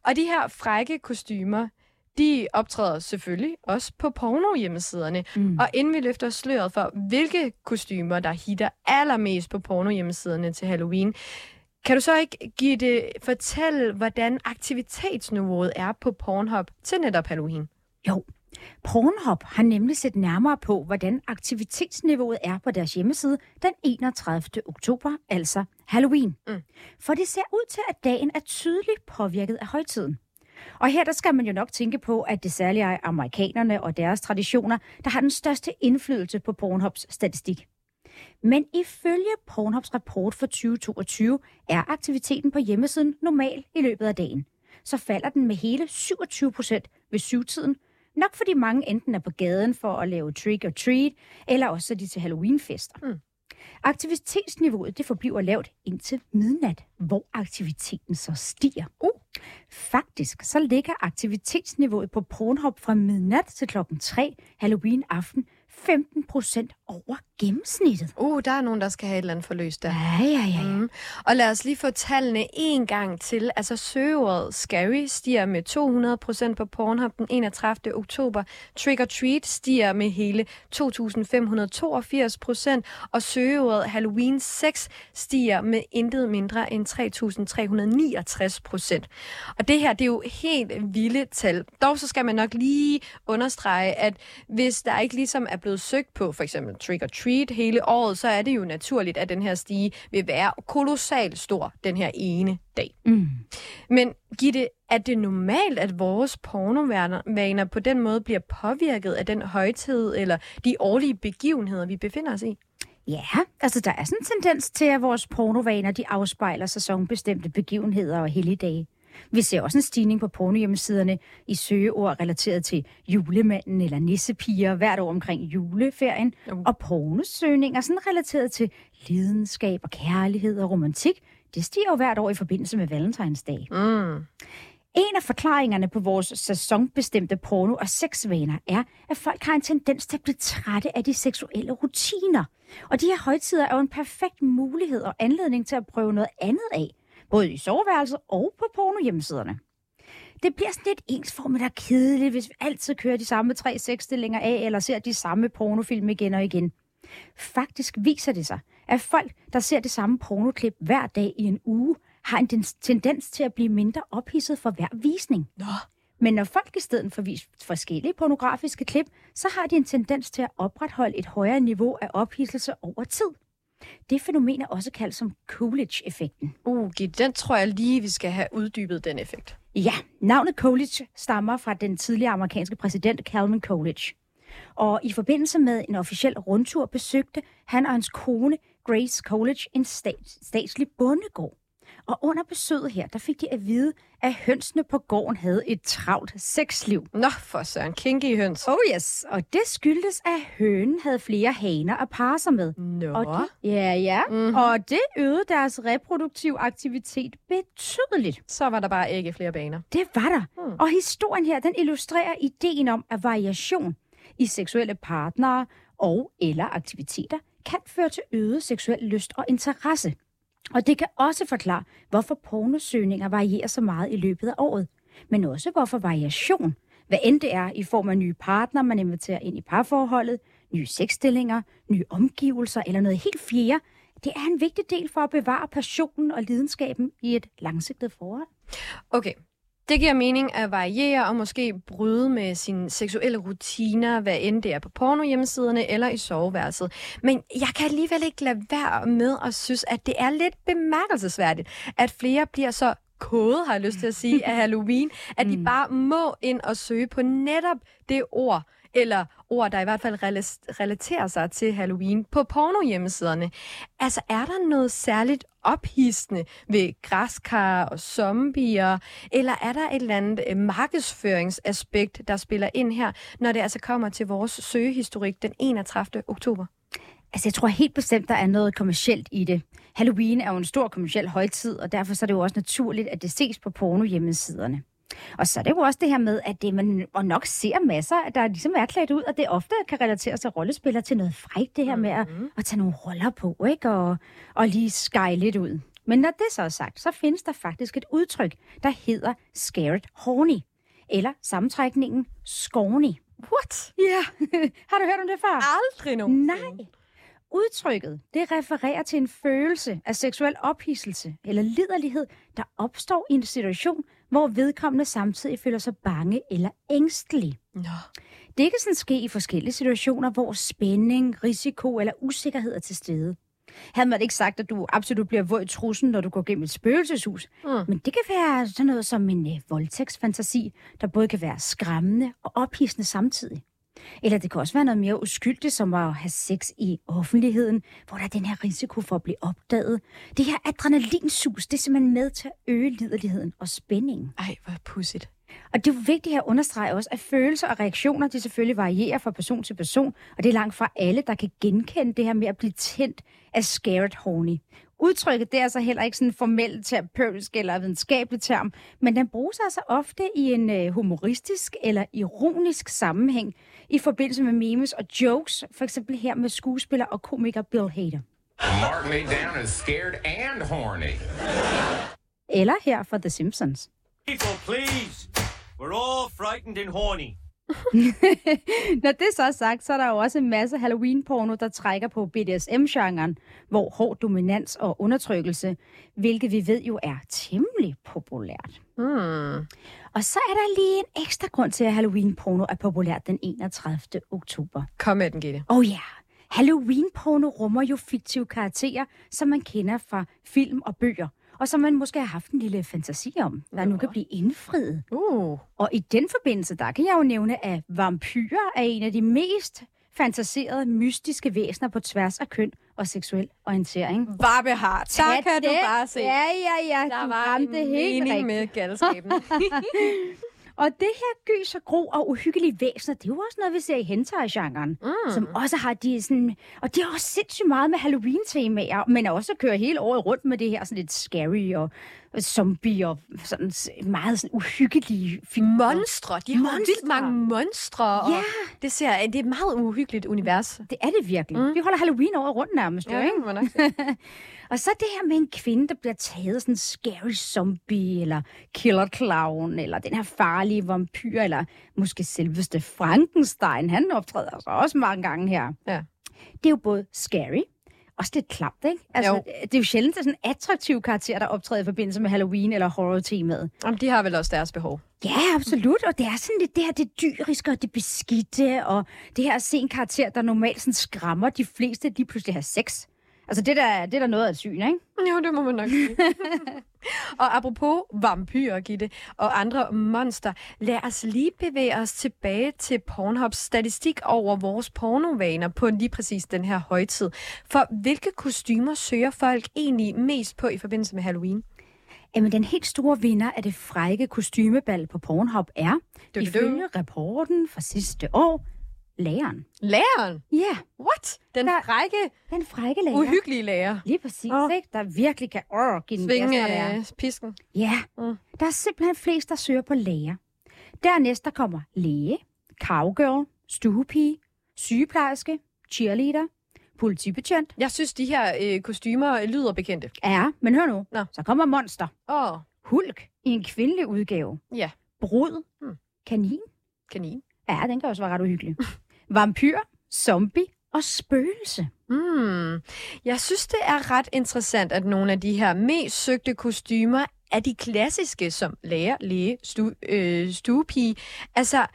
[SPEAKER 1] Og de her frække kostymer, de optræder selvfølgelig også på porno-hjemmesiderne.
[SPEAKER 2] Mm.
[SPEAKER 1] Og inden vi løfter sløret for, hvilke kostymer, der hitter allermest på porno-hjemmesidderne til Halloween, kan du så ikke give det fortælle, hvordan aktivitetsniveauet er på Pornhub til netop Halloween?
[SPEAKER 2] Jo, Pornhub har nemlig set nærmere på, hvordan aktivitetsniveauet er på deres hjemmeside den 31. oktober, altså Halloween.
[SPEAKER 1] Mm.
[SPEAKER 2] For det ser ud til, at dagen er tydeligt påvirket af højtiden. Og her der skal man jo nok tænke på, at det særligt er amerikanerne og deres traditioner, der har den største indflydelse på Pornhubs statistik. Men ifølge Pornhubs rapport for 2022 er aktiviteten på hjemmesiden normal i løbet af dagen. Så falder den med hele 27 procent ved syvtiden, Nok fordi mange enten er på gaden for at lave trick or treat, eller også er de til Halloweenfester.
[SPEAKER 1] Mm.
[SPEAKER 2] Aktivitetsniveauet det forbliver lavt indtil midnat, hvor aktiviteten så stiger.
[SPEAKER 1] Uh.
[SPEAKER 2] Faktisk så ligger aktivitetsniveauet på Pornhub fra midnat til klokken 3 Halloween aften 15 procent over gennemsnittet.
[SPEAKER 1] Uh, der er nogen, der skal have et eller andet forløst der.
[SPEAKER 2] Ja, ja, ja. ja.
[SPEAKER 1] Mm. Og lad os lige få tallene en gang til. Altså søgeordet Scary stiger med 200% på Pornhub den 31. oktober. Trick or Treat stiger med hele 2.582%. Og søgeordet Halloween 6 stiger med intet mindre end 3.369%. Og det her, det er jo helt vilde tal. Dog så skal man nok lige understrege, at hvis der ikke ligesom er blevet søgt på for eksempel Trick or Treat hele året, så er det jo naturligt, at den her stige vil være kolossalt stor den her ene dag.
[SPEAKER 2] Mm.
[SPEAKER 1] Men Gitte, er det normalt, at vores pornovaner på den måde bliver påvirket af den højtid eller de årlige begivenheder, vi befinder os i?
[SPEAKER 2] Ja, altså der er sådan en tendens til, at vores pornovaner de afspejler sæsonbestemte begivenheder og helligdage. Vi ser også en stigning på pornohjemmesiderne i søgeord relateret til julemanden eller nissepiger hvert år omkring juleferien,
[SPEAKER 1] Jo.
[SPEAKER 2] og pornosøgninger sådan relateret til lidenskab og kærlighed og romantik. Det stiger jo hvert år i forbindelse med valentinsdag.
[SPEAKER 1] Mm.
[SPEAKER 2] En af forklaringerne på vores sæsonbestemte porno- og sexvaner er, at folk har en tendens til at blive trætte af de seksuelle rutiner. Og de her højtider er jo en perfekt mulighed og anledning til at prøve noget andet af, både i soveværelset og på pornohjemmesiderne. Det bliver sådan lidt ensformigt og kedeligt, hvis vi altid kører de samme tre sexstillinger af, eller ser de samme pornofilm igen og igen. Faktisk viser det sig, at folk, der ser det samme pornoklip hver dag i en uge, har en den- tendens til at blive mindre ophidset for hver visning.
[SPEAKER 1] Nå.
[SPEAKER 2] Men når folk i stedet for vise forskellige pornografiske klip, så har de en tendens til at opretholde et højere niveau af ophidselse over tid. Det fænomen er også kaldt som Coolidge-effekten.
[SPEAKER 1] Uh, den tror jeg lige, vi skal have uddybet den effekt.
[SPEAKER 2] Ja, navnet Coolidge stammer fra den tidligere amerikanske præsident Calvin Coolidge. Og i forbindelse med en officiel rundtur besøgte han og hans kone Grace Coolidge en stats, statslig bondegård. Og under besøget her, der fik de at vide, at hønsene på gården havde et travlt sexliv.
[SPEAKER 1] Nå, for søren, kinky høns.
[SPEAKER 2] Oh yes, og det skyldtes, at hønen havde flere haner at parre sig med.
[SPEAKER 1] Nå.
[SPEAKER 2] Og det, ja, ja.
[SPEAKER 1] Mhm.
[SPEAKER 2] Mm-hmm. Og det øgede deres reproduktive aktivitet betydeligt.
[SPEAKER 1] Så var der bare ikke flere baner.
[SPEAKER 2] Det var der.
[SPEAKER 1] Hmm.
[SPEAKER 2] Mm. Og historien her, den illustrerer ideen om, at variation i seksuelle partnere og eller aktiviteter kan føre til øget seksuel lyst og interesse. Og det kan også forklare, hvorfor pornosøgninger varierer så meget i løbet af året. Men også hvorfor variation, hvad end det er i form af nye partner, man inviterer ind i parforholdet, nye sexstillinger, nye omgivelser eller noget helt fjerde, det er en vigtig del for at bevare passionen og lidenskaben i et langsigtet forhold.
[SPEAKER 1] Okay, det giver mening at variere og måske bryde med sine seksuelle rutiner, hvad end det er på pornohjemmesiderne eller i soveværelset. Men jeg kan alligevel ikke lade være med at synes, at det er lidt bemærkelsesværdigt, at flere bliver så kode, har jeg lyst til at sige, af Halloween, at de bare må ind og søge på netop det ord, eller ord, der i hvert fald rela- relaterer sig til Halloween på pornohjemmesiderne. Altså, er der noget særligt ophidsende ved græskar og zombier, eller er der et eller andet øh, markedsføringsaspekt, der spiller ind her, når det altså kommer til vores søgehistorik den 31. oktober?
[SPEAKER 2] Altså, jeg tror helt bestemt, der er noget kommercielt i det. Halloween er jo en stor kommerciel højtid, og derfor så er det jo også naturligt, at det ses på porno hjemmesiderne. Og så er det jo også det her med, at det, man og nok ser masser, at der ligesom er klædt ud, og det ofte kan relatere sig rollespillere til noget frækt, det her med at, at tage nogle roller på, ikke? Og, og lige skyle lidt ud. Men når det så er sagt, så findes der faktisk et udtryk, der hedder scared horny, eller sammentrækningen scorny.
[SPEAKER 1] What?
[SPEAKER 2] Ja, har du hørt om det før?
[SPEAKER 1] Aldrig nogen.
[SPEAKER 2] Nej. Udtrykket, det refererer til en følelse af seksuel ophidselse eller liderlighed, der opstår i en situation, hvor vedkommende samtidig føler sig bange eller ængstelig.
[SPEAKER 1] Nå.
[SPEAKER 2] Det kan sådan ske i forskellige situationer, hvor spænding, risiko eller usikkerhed er til stede. Havde man ikke sagt, at du absolut bliver våd i trussen, når du går gennem et spøgelseshus.
[SPEAKER 1] Mm.
[SPEAKER 2] Men det kan være sådan noget som en øh, voldtægtsfantasi, der både kan være skræmmende og ophidsende samtidig. Eller det kan også være noget mere uskyldigt, som at have sex i offentligheden, hvor der er den her risiko for at blive opdaget. Det her adrenalinsus, det er simpelthen med til at øge liderligheden og spændingen.
[SPEAKER 1] Ej, hvor pudsigt.
[SPEAKER 2] Og det er vigtigt at understrege også, at følelser og reaktioner, de selvfølgelig varierer fra person til person, og det er langt fra alle, der kan genkende det her med at blive tændt af scared horny. Udtrykket det er altså heller ikke sådan en formel terapeutisk eller videnskabelig term, men den bruges altså ofte i en øh, humoristisk eller ironisk sammenhæng i forbindelse med memes og jokes, for eksempel her med skuespiller og komiker Bill Hader.
[SPEAKER 5] Mark me down as scared and horny.
[SPEAKER 2] Eller her for The Simpsons.
[SPEAKER 6] People, please. We're all frightened and horny.
[SPEAKER 2] Når det så er sagt, så er der jo også en masse Halloween-porno, der trækker på BDSM-genren, hvor hård dominans og undertrykkelse, hvilket vi ved jo er temmelig populært.
[SPEAKER 1] Hmm.
[SPEAKER 2] Og så er der lige en ekstra grund til, at Halloween-porno er populært den 31. oktober.
[SPEAKER 1] Kom med den, Gitte.
[SPEAKER 2] Oh ja, yeah. Halloween-porno rummer jo fiktive karakterer, som man kender fra film og bøger, og som man måske har haft en lille fantasi om, der nu kan blive indfriet.
[SPEAKER 1] Uh.
[SPEAKER 2] Og i den forbindelse, der kan jeg jo nævne, at vampyrer er en af de mest fantaserede, mystiske væsener på tværs af køn og seksuel orientering.
[SPEAKER 1] Barbehart. Der
[SPEAKER 2] Tag
[SPEAKER 1] kan du
[SPEAKER 2] det.
[SPEAKER 1] bare se.
[SPEAKER 2] Ja, ja, ja,
[SPEAKER 1] Der
[SPEAKER 2] du
[SPEAKER 1] var
[SPEAKER 2] ramte
[SPEAKER 1] en
[SPEAKER 2] helt
[SPEAKER 1] mening
[SPEAKER 2] rigtigt.
[SPEAKER 1] med galskaben.
[SPEAKER 2] Og det her gys og gro og uhyggelige væsener, det er jo også noget, vi ser i hentai-genren, mm. som også har de sådan... Og de har også sindssygt meget med Halloween-temaer, men også kører hele året rundt med det her sådan lidt scary og zombie og sådan meget sådan uhyggelige figurer.
[SPEAKER 1] monstre. De har
[SPEAKER 2] Monstre.
[SPEAKER 1] vildt mange monstre. Og
[SPEAKER 2] Ja.
[SPEAKER 1] det, ser, det er et meget uhyggeligt univers.
[SPEAKER 2] Det er det virkelig. Mm. Vi holder Halloween året rundt nærmest, jo,
[SPEAKER 1] Ja,
[SPEAKER 2] ikke?
[SPEAKER 1] må man nok.
[SPEAKER 2] Og så det her med en kvinde, der bliver taget af sådan en scary zombie, eller killer clown, eller den her farlige vampyr, eller måske selveste Frankenstein. Han optræder altså også mange gange her.
[SPEAKER 1] Ja.
[SPEAKER 2] Det er jo både scary, også lidt klamt, ikke? Altså,
[SPEAKER 1] Jo.
[SPEAKER 2] det er jo sjældent, at sådan en attraktiv karakter, der optræder i forbindelse med Halloween eller horror-temaet.
[SPEAKER 1] Jamen, de har vel også deres behov.
[SPEAKER 2] Ja, absolut. Og det er sådan lidt det her, det dyriske og det beskidte, og det her at se en karakter, der normalt sådan skræmmer de fleste, de pludselig har sex. Altså, det der, det er der noget af et syn, ikke?
[SPEAKER 1] Jo, det må man nok sige. og apropos vampyrer, Gitte, og andre monster, lad os lige bevæge os tilbage til Pornhubs statistik over vores pornovaner på lige præcis den her højtid. For hvilke kostymer søger folk egentlig mest på i forbindelse med Halloween?
[SPEAKER 2] Jamen, den helt store vinder af det frække kostymebal på Pornhub er,
[SPEAKER 1] du.
[SPEAKER 2] ifølge rapporten fra sidste år, læreren.
[SPEAKER 1] Læreren?
[SPEAKER 2] Ja, yeah,
[SPEAKER 1] What? Den
[SPEAKER 2] Der-
[SPEAKER 1] frække,
[SPEAKER 2] den frække lærer.
[SPEAKER 1] uhyggelige lærer.
[SPEAKER 2] Lige præcis, oh. ikke? Der virkelig kan åh, give den gas,
[SPEAKER 1] Svinge
[SPEAKER 2] er.
[SPEAKER 1] øh, pisken.
[SPEAKER 2] Ja,
[SPEAKER 1] Mm.
[SPEAKER 2] der er simpelthen flest, der søger på læger. Dernæst der kommer læge, cowgirl, stuepige, sygeplejerske, cheerleader, politibetjent.
[SPEAKER 1] Jeg synes, de her øh, kostymer lyder bekendte.
[SPEAKER 2] Ja, men hør nu.
[SPEAKER 1] Nå.
[SPEAKER 2] Så kommer monster.
[SPEAKER 1] Åh, oh,
[SPEAKER 2] Hulk i en kvindelig udgave.
[SPEAKER 1] Ja.
[SPEAKER 2] Brud.
[SPEAKER 1] Hmm.
[SPEAKER 2] Kanin.
[SPEAKER 1] kanin.
[SPEAKER 2] Ja, den kan også være ret uhyggelig. Vampyr, zombie og spøgelse.
[SPEAKER 1] Mm. Jeg synes, det er ret interessant, at nogle af de her mest søgte kostymer er de klassiske, som lærer, læge, stu, øh, stuepige. Altså,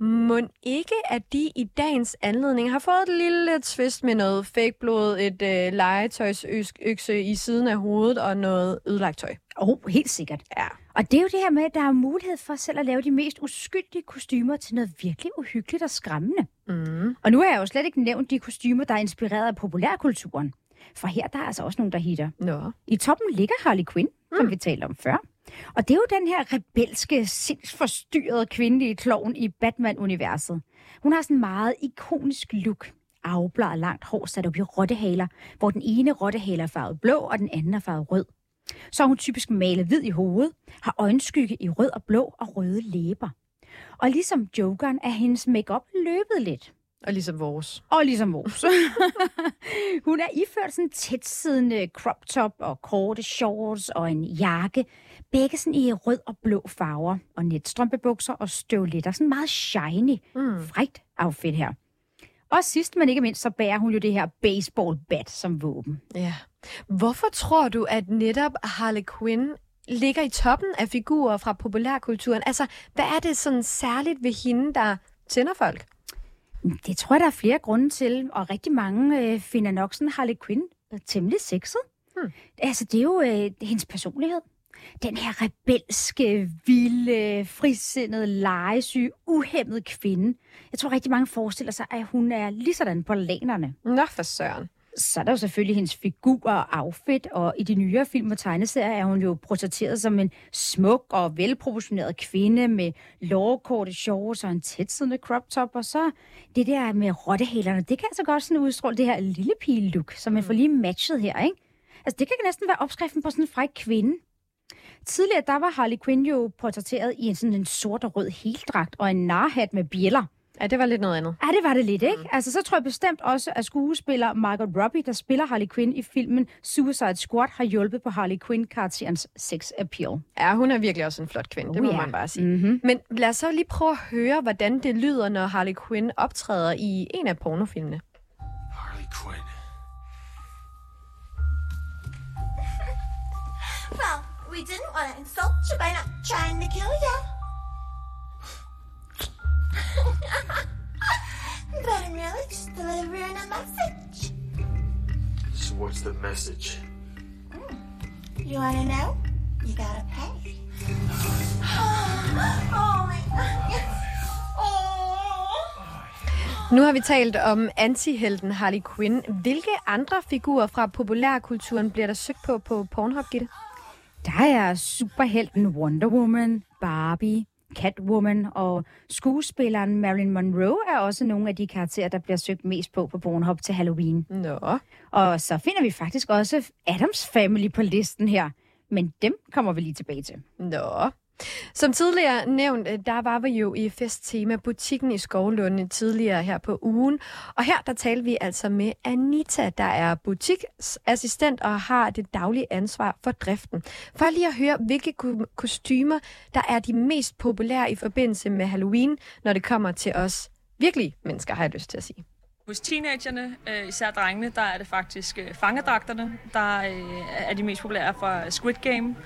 [SPEAKER 1] må ikke, at de i dagens anledning har fået et lille twist med noget fake blod, et øh, legetøjsøkse i siden af hovedet og noget ødelagt tøj?
[SPEAKER 2] Åh, oh, helt sikkert.
[SPEAKER 1] Ja.
[SPEAKER 2] Og det er jo det her med, at der er mulighed for selv at lave de mest uskyldige kostymer til noget virkelig uhyggeligt og skræmmende.
[SPEAKER 1] Mm.
[SPEAKER 2] Og nu har jeg jo slet ikke nævnt de kostymer, der er inspireret af populærkulturen. For her der er altså også nogen, der hitter.
[SPEAKER 1] Nå.
[SPEAKER 2] I toppen ligger Harley Quinn, mm. som vi talte om før. Og det er jo den her rebelske, sindsforstyrrede kvindelige klovn i Batman-universet. Hun har sådan en meget ikonisk look. Afbladet langt hår sat op i rottehaler, hvor den ene rottehaler er farvet blå, og den anden er farvet rød. Så er hun typisk malet hvid i hovedet, har øjenskygge i rød og blå og røde læber. Og ligesom Jokeren er hendes makeup løbet lidt.
[SPEAKER 1] Og ligesom vores.
[SPEAKER 2] Og ligesom vores. hun er iført sådan en tætsiddende crop top og korte shorts og en jakke. Begge sådan i rød og blå farver. Og netstrømpebukser og støvletter. Sådan meget shiny,
[SPEAKER 1] Mm.
[SPEAKER 2] frækt outfit her. Og sidst, men ikke mindst, så bærer hun jo det her baseball bat som våben.
[SPEAKER 1] Ja. Hvorfor tror du, at netop Harley Quinn ligger i toppen af figurer fra populærkulturen? Altså, hvad er det sådan særligt ved hende, der tænder folk?
[SPEAKER 2] Det tror jeg, der er flere grunde til, og rigtig mange øh, finder nok sådan Harley Quinn øh, temmelig sexet.
[SPEAKER 1] Hmm.
[SPEAKER 2] Altså, det er jo øh, hendes personlighed. Den her rebelske, vilde, frisindede, legesyge, uhemmet kvinde. Jeg tror rigtig mange forestiller sig, at hun er lige sådan på lanerne.
[SPEAKER 1] Nå for søren.
[SPEAKER 2] Så er der jo selvfølgelig hendes figur og outfit, og i de nyere film og tegneserier er hun jo portrætteret som en smuk og velproportioneret kvinde med lårkorte shorts og en tætsiddende crop top, og så det der med rottehalerne, det kan altså godt sådan udstråle det her lille pige-look, som man får lige matchet her, ikke? Altså det kan næsten være opskriften på sådan en fræk kvinde. Tidligere der var Harley Quinn jo portrætteret i en sådan en sort og rød heldragt og en narhat med bjæller.
[SPEAKER 1] Ja, det var lidt noget andet.
[SPEAKER 2] Ja, det var det lidt, ikke? Mm. Altså, så tror jeg bestemt også, at skuespiller Margot Robbie, der spiller Harley Quinn i filmen Suicide Squad, har hjulpet på Harley Quinn-karakterens sex appeal.
[SPEAKER 1] Ja, hun er virkelig også en flot kvinde, det
[SPEAKER 2] Oh,
[SPEAKER 1] må
[SPEAKER 2] ja.
[SPEAKER 1] man bare sige.
[SPEAKER 2] Mm-hmm.
[SPEAKER 1] Men lad os så lige prøve at høre, hvordan det lyder, når Harley Quinn optræder i en af pornofilmene.
[SPEAKER 6] Harley Quinn.
[SPEAKER 7] Well, we didn't want to insult you by not trying to kill you. But I'm really just delivering a message.
[SPEAKER 6] So what's the message?
[SPEAKER 7] You want to know? You gotta pay. oh my god. Oh.
[SPEAKER 1] Nu har vi talt om antihelten Harley Quinn. Hvilke andre figurer fra populærkulturen bliver der søgt på på Pornhub, Gitte?
[SPEAKER 2] Der er superhelten Wonder Woman, Barbie, Catwoman og skuespilleren Marilyn Monroe er også nogle af de karakterer, der bliver søgt mest på på Pornhub til Halloween.
[SPEAKER 1] Nå.
[SPEAKER 2] Og så finder vi faktisk også Adams Family på listen her. Men dem kommer vi lige tilbage til.
[SPEAKER 1] Nå. Som tidligere nævnt, øh, der var vi jo i festtema butikken i Skovlunde tidligere her på ugen. Og her der talte vi altså med Anita, der er butiksassistent og har det daglige ansvar for driften. For lige at høre, hvilke kostymer, der er de mest populære i forbindelse med Halloween, når det kommer til os virkelige mennesker, har jeg lyst til at sige.
[SPEAKER 8] Hos teenagerne, øh, især drengene, der er det faktisk øh, fangedragterne, der øh, er de mest populære fra Squid Game.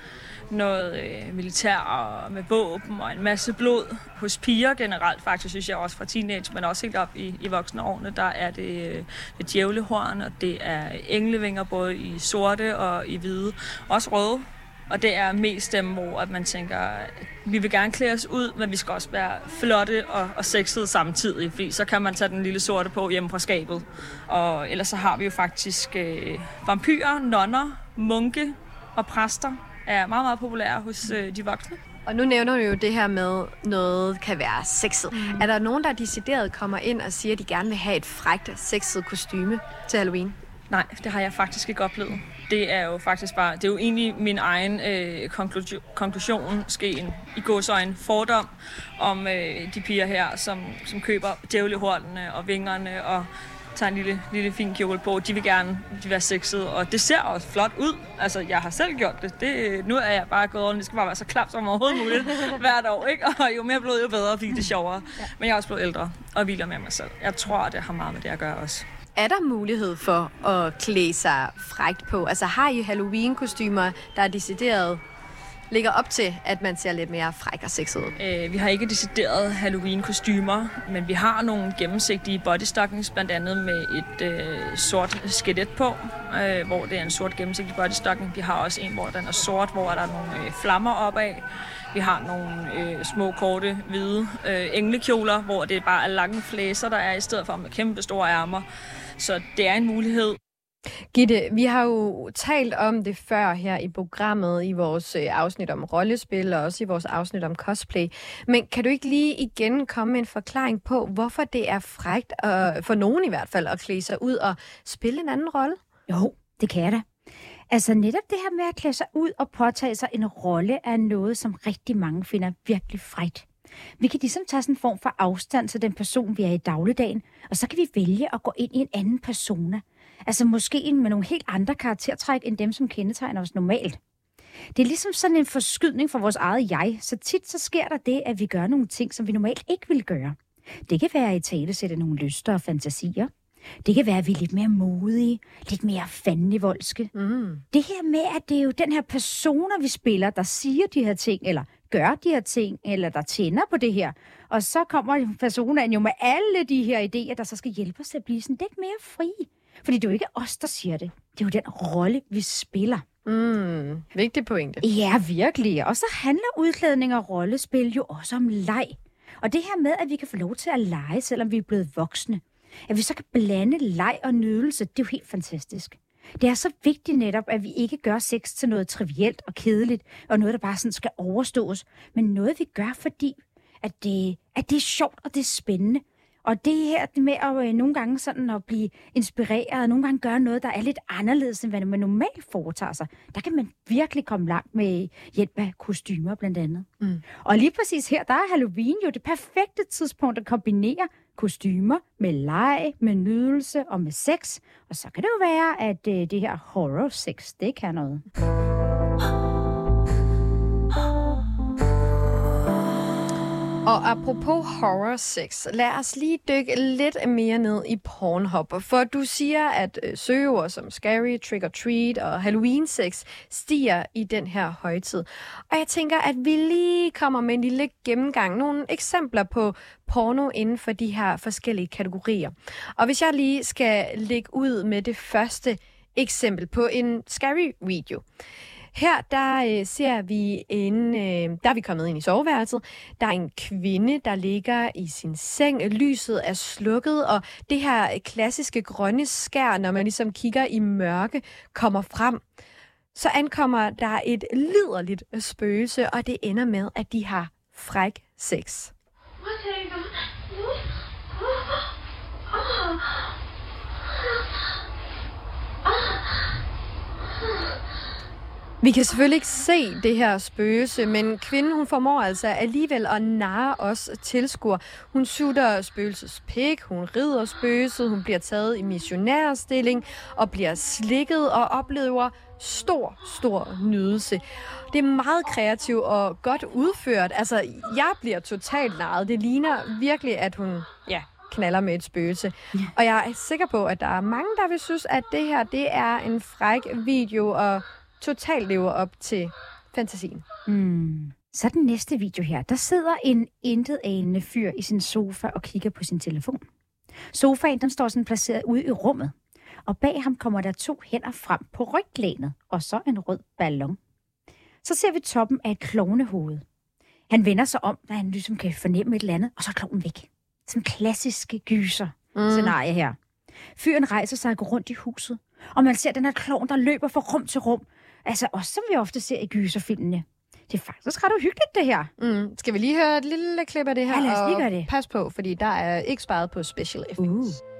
[SPEAKER 8] Noget øh, militær og med våben og en masse blod. Hos piger generelt faktisk, synes jeg også fra teenage, men også helt op i, i voksne årene, der er det, øh, det djævlehorn, og det er englevinger både i sorte og i hvide. Også røde, og det er mest dem, hvor at man tænker, at vi vil gerne klæde os ud, men vi skal også være flotte og, og sexede samtidig, fordi så kan man tage den lille sorte på hjemme fra skabet. Og ellers så har vi jo faktisk øh, vampyrer, nonner, munke og præster er meget, meget populære hos øh, de voksne.
[SPEAKER 1] Og nu nævner du jo det her med, noget kan være sexet. Mm. Er der nogen, der decideret kommer ind og siger, at de gerne vil have et frækt, sexet kostyme til Halloween?
[SPEAKER 8] Nej, det har jeg faktisk ikke oplevet. Det er jo faktisk bare, det er jo egentlig min egen øh, konklusion, konklusion, ske en i gåsøjne fordom om øh, de piger her, som, som køber djævlehornene og vingerne og tager en lille, lille fin kjole på. De vil gerne de vil være sexede, og det ser også flot ud. Altså, jeg har selv gjort det. det nu er jeg bare gået over, det skal bare være så klapt som overhovedet muligt hvert år, ikke? Og jo mere blod, jo bedre, fordi det er sjovere. Men jeg er også blevet ældre og hviler med mig selv. Jeg tror, det har meget med det at gøre også.
[SPEAKER 1] Er der mulighed for at klæde sig frækt på? Altså har I Halloween-kostymer, der er decideret ligger op til, at man ser lidt mere fræk og sexet ud?
[SPEAKER 8] Øh, vi har ikke decideret Halloween-kostymer, men vi har nogle gennemsigtige bodystockings, blandt andet med et øh, sort skelet på, øh, hvor det er en sort gennemsigtig bodystocking. Vi har også en, hvor den er sort, hvor der er nogle øh, flammer opad. Vi har nogle øh, små, korte, hvide øh, englekjoler, hvor det bare er lange flæser, der er i stedet for med kæmpe store ærmer. Så det er en mulighed.
[SPEAKER 1] Gitte, vi har jo talt om det før her i programmet, i vores øh, afsnit om rollespil, og også i vores afsnit om cosplay. Men kan du ikke lige igen komme med en forklaring på, hvorfor det er frægt, at, for nogen i hvert fald, at klæde sig ud og spille en anden rolle?
[SPEAKER 2] Jo, det kan jeg da. Altså netop det her med at klæde sig ud og påtage sig en rolle er noget, som rigtig mange finder virkelig frægt. Vi kan ligesom tage sådan en form for afstand til den person, vi er i dagligdagen, og så kan vi vælge at gå ind i en anden persona. Altså måske med nogle helt andre karaktertræk, end dem, som kendetegner os normalt. Det er ligesom sådan en forskydning for vores eget jeg, så tit så sker der det, at vi gør nogle ting, som vi normalt ikke vil gøre. Det kan være at i tale sætte nogle lyster og fantasier. Det kan være, at vi er lidt mere modige, lidt mere fandenivoldske.
[SPEAKER 1] Mm.
[SPEAKER 2] Det her med, at det er jo den her personer, vi spiller, der siger de her ting, eller gør de her ting, eller der tænder på det her. Og så kommer personen jo med alle de her idéer, der så skal hjælpe os til at blive sådan lidt mere fri. Fordi det er jo ikke os, der siger det. Det er jo den rolle, vi spiller.
[SPEAKER 1] Mm. Vigtig pointe.
[SPEAKER 2] Ja, virkelig. Og så handler udklædning og rollespil jo også om leg. Og det her med, at vi kan få lov til at lege, selvom vi er blevet voksne. At vi så kan blande leg og nydelse, det er jo helt fantastisk. Det er så vigtigt netop, at vi ikke gør sex til noget trivielt og kedeligt, og noget, der bare sådan skal overstås, men noget, vi gør, fordi at det, at det er sjovt og det er spændende. Og det her det med at øh, nogle gange sådan at blive inspireret, og nogle gange gøre noget, der er lidt anderledes, end hvad man normalt foretager sig, der kan man virkelig komme langt med hjælp af kostymer blandt andet. Mm. Og lige præcis her, der er Halloween jo det perfekte tidspunkt at kombinere kostymer med leg, med nydelse og med sex. Og så kan det jo være, at øh, det her horror sex, det kan noget.
[SPEAKER 1] Og apropos horror sex, lad os lige dykke lidt mere ned i Pornhub. For du siger, at øh, søgeord som scary, trick or treat og Halloween sex stiger i den her højtid. Og jeg tænker, at vi lige kommer med en lille gennemgang. Nogle eksempler på porno inden for de her forskellige kategorier. Og hvis jeg lige skal lægge ud med det første eksempel på en scary video. Her der øh, ser vi en, øh, der er vi kommet ind i soveværelset. Der er en kvinde, der ligger i sin seng. Lyset er slukket, og det her klassiske grønne skær, når man ligesom kigger i mørke, kommer frem. Så ankommer der et liderligt spøgelse, og det ender med, at de har fræk sex. Vi kan selvfølgelig ikke se det her spøgelse, men kvinden hun formår altså alligevel at narre os tilskuer. Hun sutter spøgelsets pik, hun rider spøgelset, hun bliver taget i missionærstilling og bliver slikket og oplever stor, stor nydelse. Det er meget kreativt og godt udført. Altså, jeg bliver totalt narret. Det ligner virkelig, at hun ja, knaller med et spøgelse. Og jeg er sikker på, at der er mange, der vil synes, at det her det er en fræk video, og totalt lever op til fantasien.
[SPEAKER 2] Mm. Så den næste video her, der sidder en intetanende fyr i sin sofa og kigger på sin telefon. Sofaen den står sådan placeret ude i rummet, og bag ham kommer der to hænder frem på ryglænet, og så en rød ballon. Så ser vi toppen af et klovnehoved. Han vender sig om, da han ligesom kan fornemme et eller andet, og så er klovnen væk. Sådan en klassisk gyser scenarie her. Fyren rejser sig og går rundt i huset, og man ser den her klovn, der løber fra rum til rum, Altså også som vi ofte ser i gyserfilmene. Det er faktisk ret uhyggeligt, det her.
[SPEAKER 1] Mm. Skal vi lige høre et lille klip af det her?
[SPEAKER 2] Ja, lad os lige
[SPEAKER 1] og
[SPEAKER 2] gøre det.
[SPEAKER 1] Pas på, fordi der er ikke sparet på special effects.
[SPEAKER 2] Uh.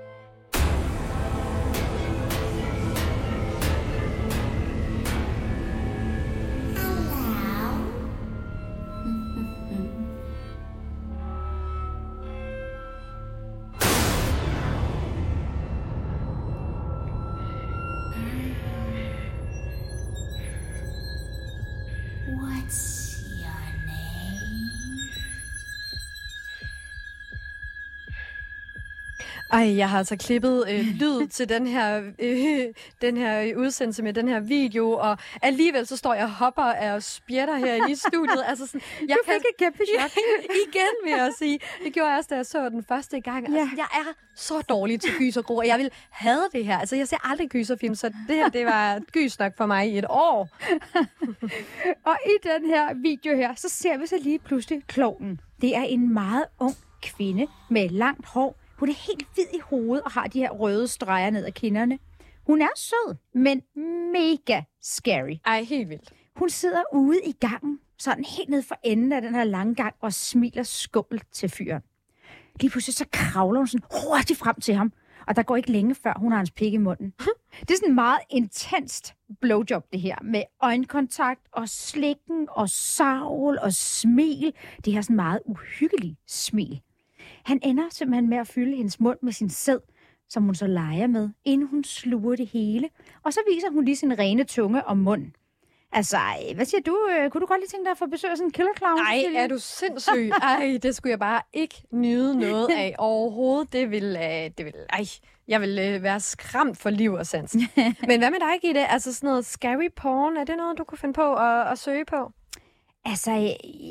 [SPEAKER 1] Ej, jeg har altså klippet øh, lyd til den her, øh, den her udsendelse med den her video, og alligevel så står jeg og hopper og spjætter her i studiet. Altså sådan, jeg
[SPEAKER 2] Du fik et kæmpe chok.
[SPEAKER 1] Igen vil jeg sige. Det gjorde jeg også, da jeg så den første gang. Altså,
[SPEAKER 2] Ja.
[SPEAKER 1] jeg er så dårlig til gysergro, og jeg vil have det her. Altså, jeg ser aldrig gyserfilm, så det her, det var gys nok for mig i et år.
[SPEAKER 2] Og i den her video her, så ser vi så lige pludselig klovnen. Det er en meget ung kvinde med langt hår. Hun er helt hvid i hovedet og har de her røde streger ned ad kinderne. Hun er sød, men mega scary.
[SPEAKER 1] Ej, helt vildt.
[SPEAKER 2] Hun sidder ude i gangen, sådan helt ned for enden af den her lange gang, og smiler skummelt til fyren. Lige pludselig så kravler hun sådan hurtigt frem til ham, og der går ikke længe før, hun har hans pik i munden. Det er sådan meget intenst blowjob, det her, med øjenkontakt og slikken og savl og smil. Det her sådan meget uhyggelige smil. Han ender simpelthen med at fylde hendes mund med sin sæd, som hun så leger med, inden hun sluger det hele. Og så viser hun lige sin rene tunge om munden. Altså, hvad siger du? Øh, Kunne du godt lige tænke dig at få besøg af sådan en killer clown?
[SPEAKER 1] Ej,
[SPEAKER 2] Cecilie?
[SPEAKER 1] er du sindssyg? Ej, det skulle jeg bare ikke nyde noget af overhovedet. Det vil, øh, det vil, ej, jeg vil øh, være skræmt for liv og sans. Men hvad med dig, Gitte? Altså sådan noget scary porn, er det noget, du kunne finde på at, at søge på?
[SPEAKER 2] Altså,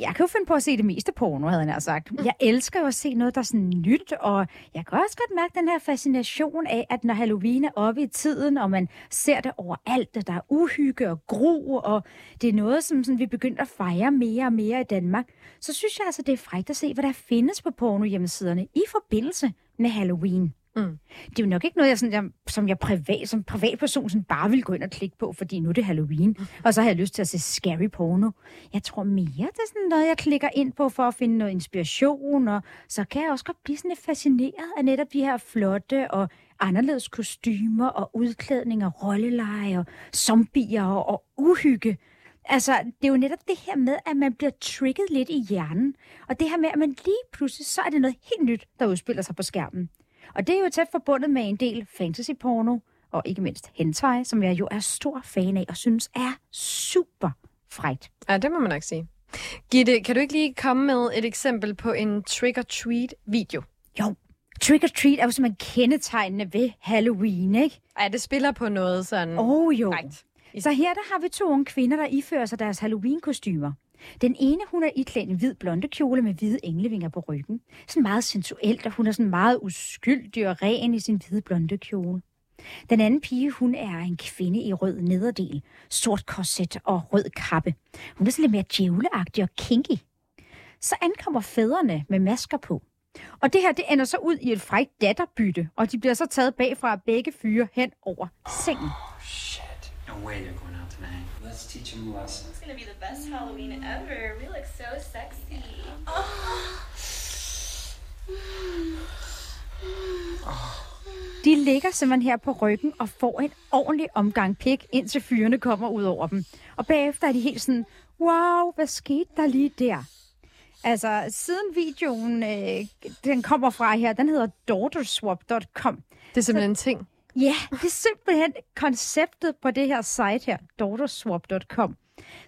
[SPEAKER 2] jeg kan jo finde på at se det meste porno, havde nær sagt. Jeg elsker jo at se noget, der er sådan nyt, og jeg kan også godt mærke den her fascination af, at når Halloween er oppe i tiden, og man ser det overalt, at der er uhygge og gro, og det er noget, som sådan, vi begynder at fejre mere og mere i Danmark, så synes jeg altså, det er frækt at se, hvad der findes på porno hjemmesiderne i forbindelse med Halloween. Mm. Det er jo nok ikke noget, jeg, sådan, jeg, som jeg privat, som privatperson sådan bare vil gå ind og klikke på, fordi nu er det Halloween, mm. og så har jeg lyst til at se scary porno. Jeg tror mere, det er sådan noget, jeg klikker ind på for at finde noget inspiration, og så kan jeg også godt blive sådan lidt fascineret af netop de her flotte og anderledes kostymer og udklædninger, rolleleje og zombier og, og uhygge. Altså, det er jo netop det her med, at man bliver trigget lidt i hjernen. Og det her med, at man lige pludselig, så er det noget helt nyt, der udspiller sig på skærmen. Og det er jo tæt forbundet med en del fantasy-porno, og ikke mindst hentai, som jeg jo er stor fan af, og synes er super frægt.
[SPEAKER 1] Ja, det må man nok sige. Gitte, kan du ikke lige komme med et eksempel på en trick-or-treat-video?
[SPEAKER 2] Jo, trick or treat er jo simpelthen kendetegnende ved Halloween, ikke?
[SPEAKER 1] Ja, det spiller på noget sådan...
[SPEAKER 2] Oh jo.
[SPEAKER 1] frækt.
[SPEAKER 2] Så her der har vi to unge kvinder, der ifører sig deres Halloween-kostymer. Den ene, hun er iklædt en hvid blonde kjole med hvide englevinger på ryggen. Sådan meget sensuelt, og hun er sådan meget uskyldig og ren i sin hvide blonde kjole. Den anden pige, hun er en kvinde i rød nederdel, sort korset og rød kappe. Hun er sådan lidt mere djævleagtig og kinky. Så ankommer fædrene med masker på. Og det her, det ender så ud i et frækt datterbytte, og de bliver så taget bagfra af begge fyre hen over sengen.
[SPEAKER 9] Oh, shit. No way Let's teach them a lesson.
[SPEAKER 7] It's gonna be the best Halloween ever. We look so sexy.
[SPEAKER 2] De ligger simpelthen her på ryggen og får en ordentlig omgang pik, indtil fyrene kommer ud over dem. Og bagefter er de helt sådan, wow, hvad skete der lige der? Altså, siden videoen, øh, den kommer fra her, den hedder daughterswap.com.
[SPEAKER 1] Det er simpelthen en ting.
[SPEAKER 2] Ja, det er simpelthen konceptet på det her site her, daughterswap.com.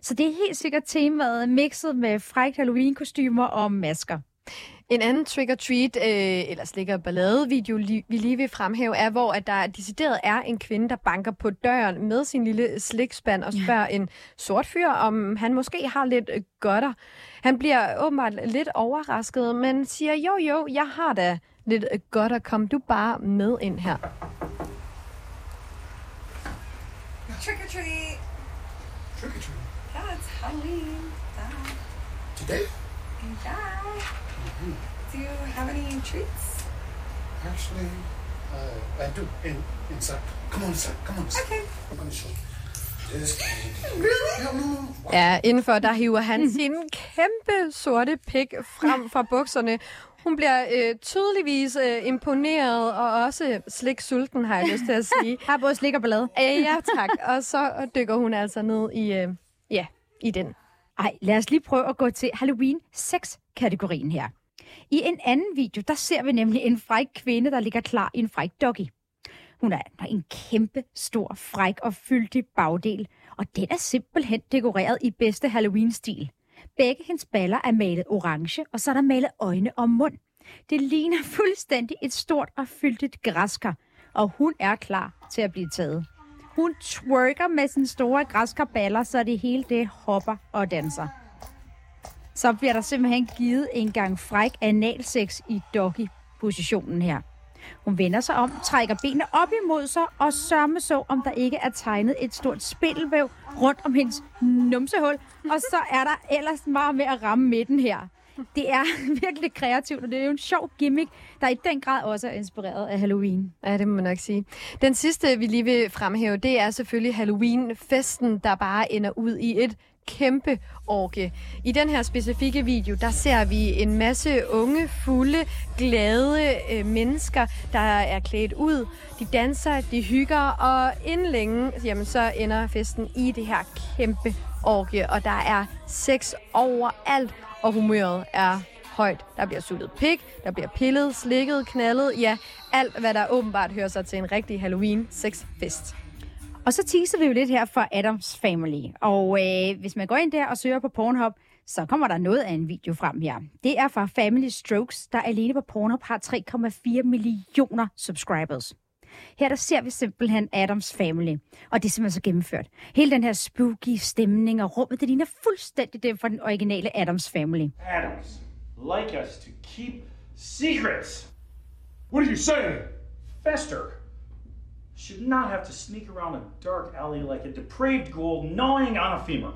[SPEAKER 2] Så det er helt sikkert temaet mixet med frækt Halloween-kostymer og masker.
[SPEAKER 1] En anden trick-or-treat, øh, eller slikker ballade-video, li- vi lige vil fremhæve, er, hvor at der decideret er en kvinde, der banker på døren med sin lille slikspand og spørger en sort fyr, om han måske har lidt øh, godter. Han bliver åbenbart lidt overrasket, men siger, jo jo, jeg har da lidt øh, godter, kom du bare med ind her.
[SPEAKER 10] Trick or treat.
[SPEAKER 11] Trick or treat.
[SPEAKER 10] Yeah, it's Halloween. Uh,
[SPEAKER 11] Today?
[SPEAKER 10] yeah. Do you have any treats?
[SPEAKER 11] Actually, uh, I do. In, inside. Come on inside. Come on inside.
[SPEAKER 10] Okay.
[SPEAKER 11] I'm gonna show.
[SPEAKER 1] Ja, indenfor, der hiver han sin kæmpe sorte pik frem fra bukserne. Hun bliver øh, tydeligvis øh, imponeret og også slik sulten, har jeg lyst til at sige.
[SPEAKER 2] Har både slik og ballade.
[SPEAKER 1] Øh, ja, tak. Og så dykker hun altså ned i, øh, ja, i den.
[SPEAKER 2] Ej, lad os lige prøve at gå til Halloween 6-kategorien her. I en anden video, der ser vi nemlig en fræk kvinde, der ligger klar i en fræk doggy. Hun er en kæmpe, stor, fræk og fyldig bagdel, og den er simpelthen dekoreret i bedste Halloween-stil. Begge hendes baller er malet orange, og så er der malet øjne og mund. Det ligner fuldstændig et stort og fyldigt græskar, og hun er klar til at blive taget. Hun twerker med sine store græskarballer, så det hele det hopper og danser. Så bliver der simpelthen givet en gang fræk analsex i doggy-positionen her. Hun vender sig om, trækker benene op imod sig og sørmer så, om der ikke er tegnet et stort spindelvæv rundt om hendes numsehul. Og så er der ellers meget med at ramme midten her. Det er virkelig kreativt, og det er jo en sjov gimmick, der i den grad også er inspireret af Halloween.
[SPEAKER 1] Ja, det må man nok sige. Den sidste, vi lige vil fremhæve, det er selvfølgelig Halloween-festen, der bare ender ud i et kæmpe orke. I den her specifikke video, der ser vi en masse unge, fulde, glade øh, mennesker, der er klædt ud. De danser, de hygger, og inden længe, jamen, så ender festen i det her kæmpe orke. Og der er sex overalt, og humøret er højt. Der bliver suttet pik, der bliver pillet, slikket, knaldet, ja, alt hvad der åbenbart hører sig til en rigtig Halloween sexfest.
[SPEAKER 2] Og så teaser vi jo lidt her for Adams Family. Og øh, hvis man går ind der og søger på Pornhub, så kommer der noget af en video frem her. Det er fra Family Strokes, der alene på Pornhub har 3,4 millioner subscribers. Her der ser vi simpelthen Adams Family, og det er simpelthen så gennemført. Hele den her spooky stemning og rummet, det ligner fuldstændig det fra den originale Adams Family.
[SPEAKER 12] Adams like us to keep secrets.
[SPEAKER 6] What are you saying?
[SPEAKER 12] Fester should not have to sneak around a dark alley like a depraved ghoul gnawing on a femur.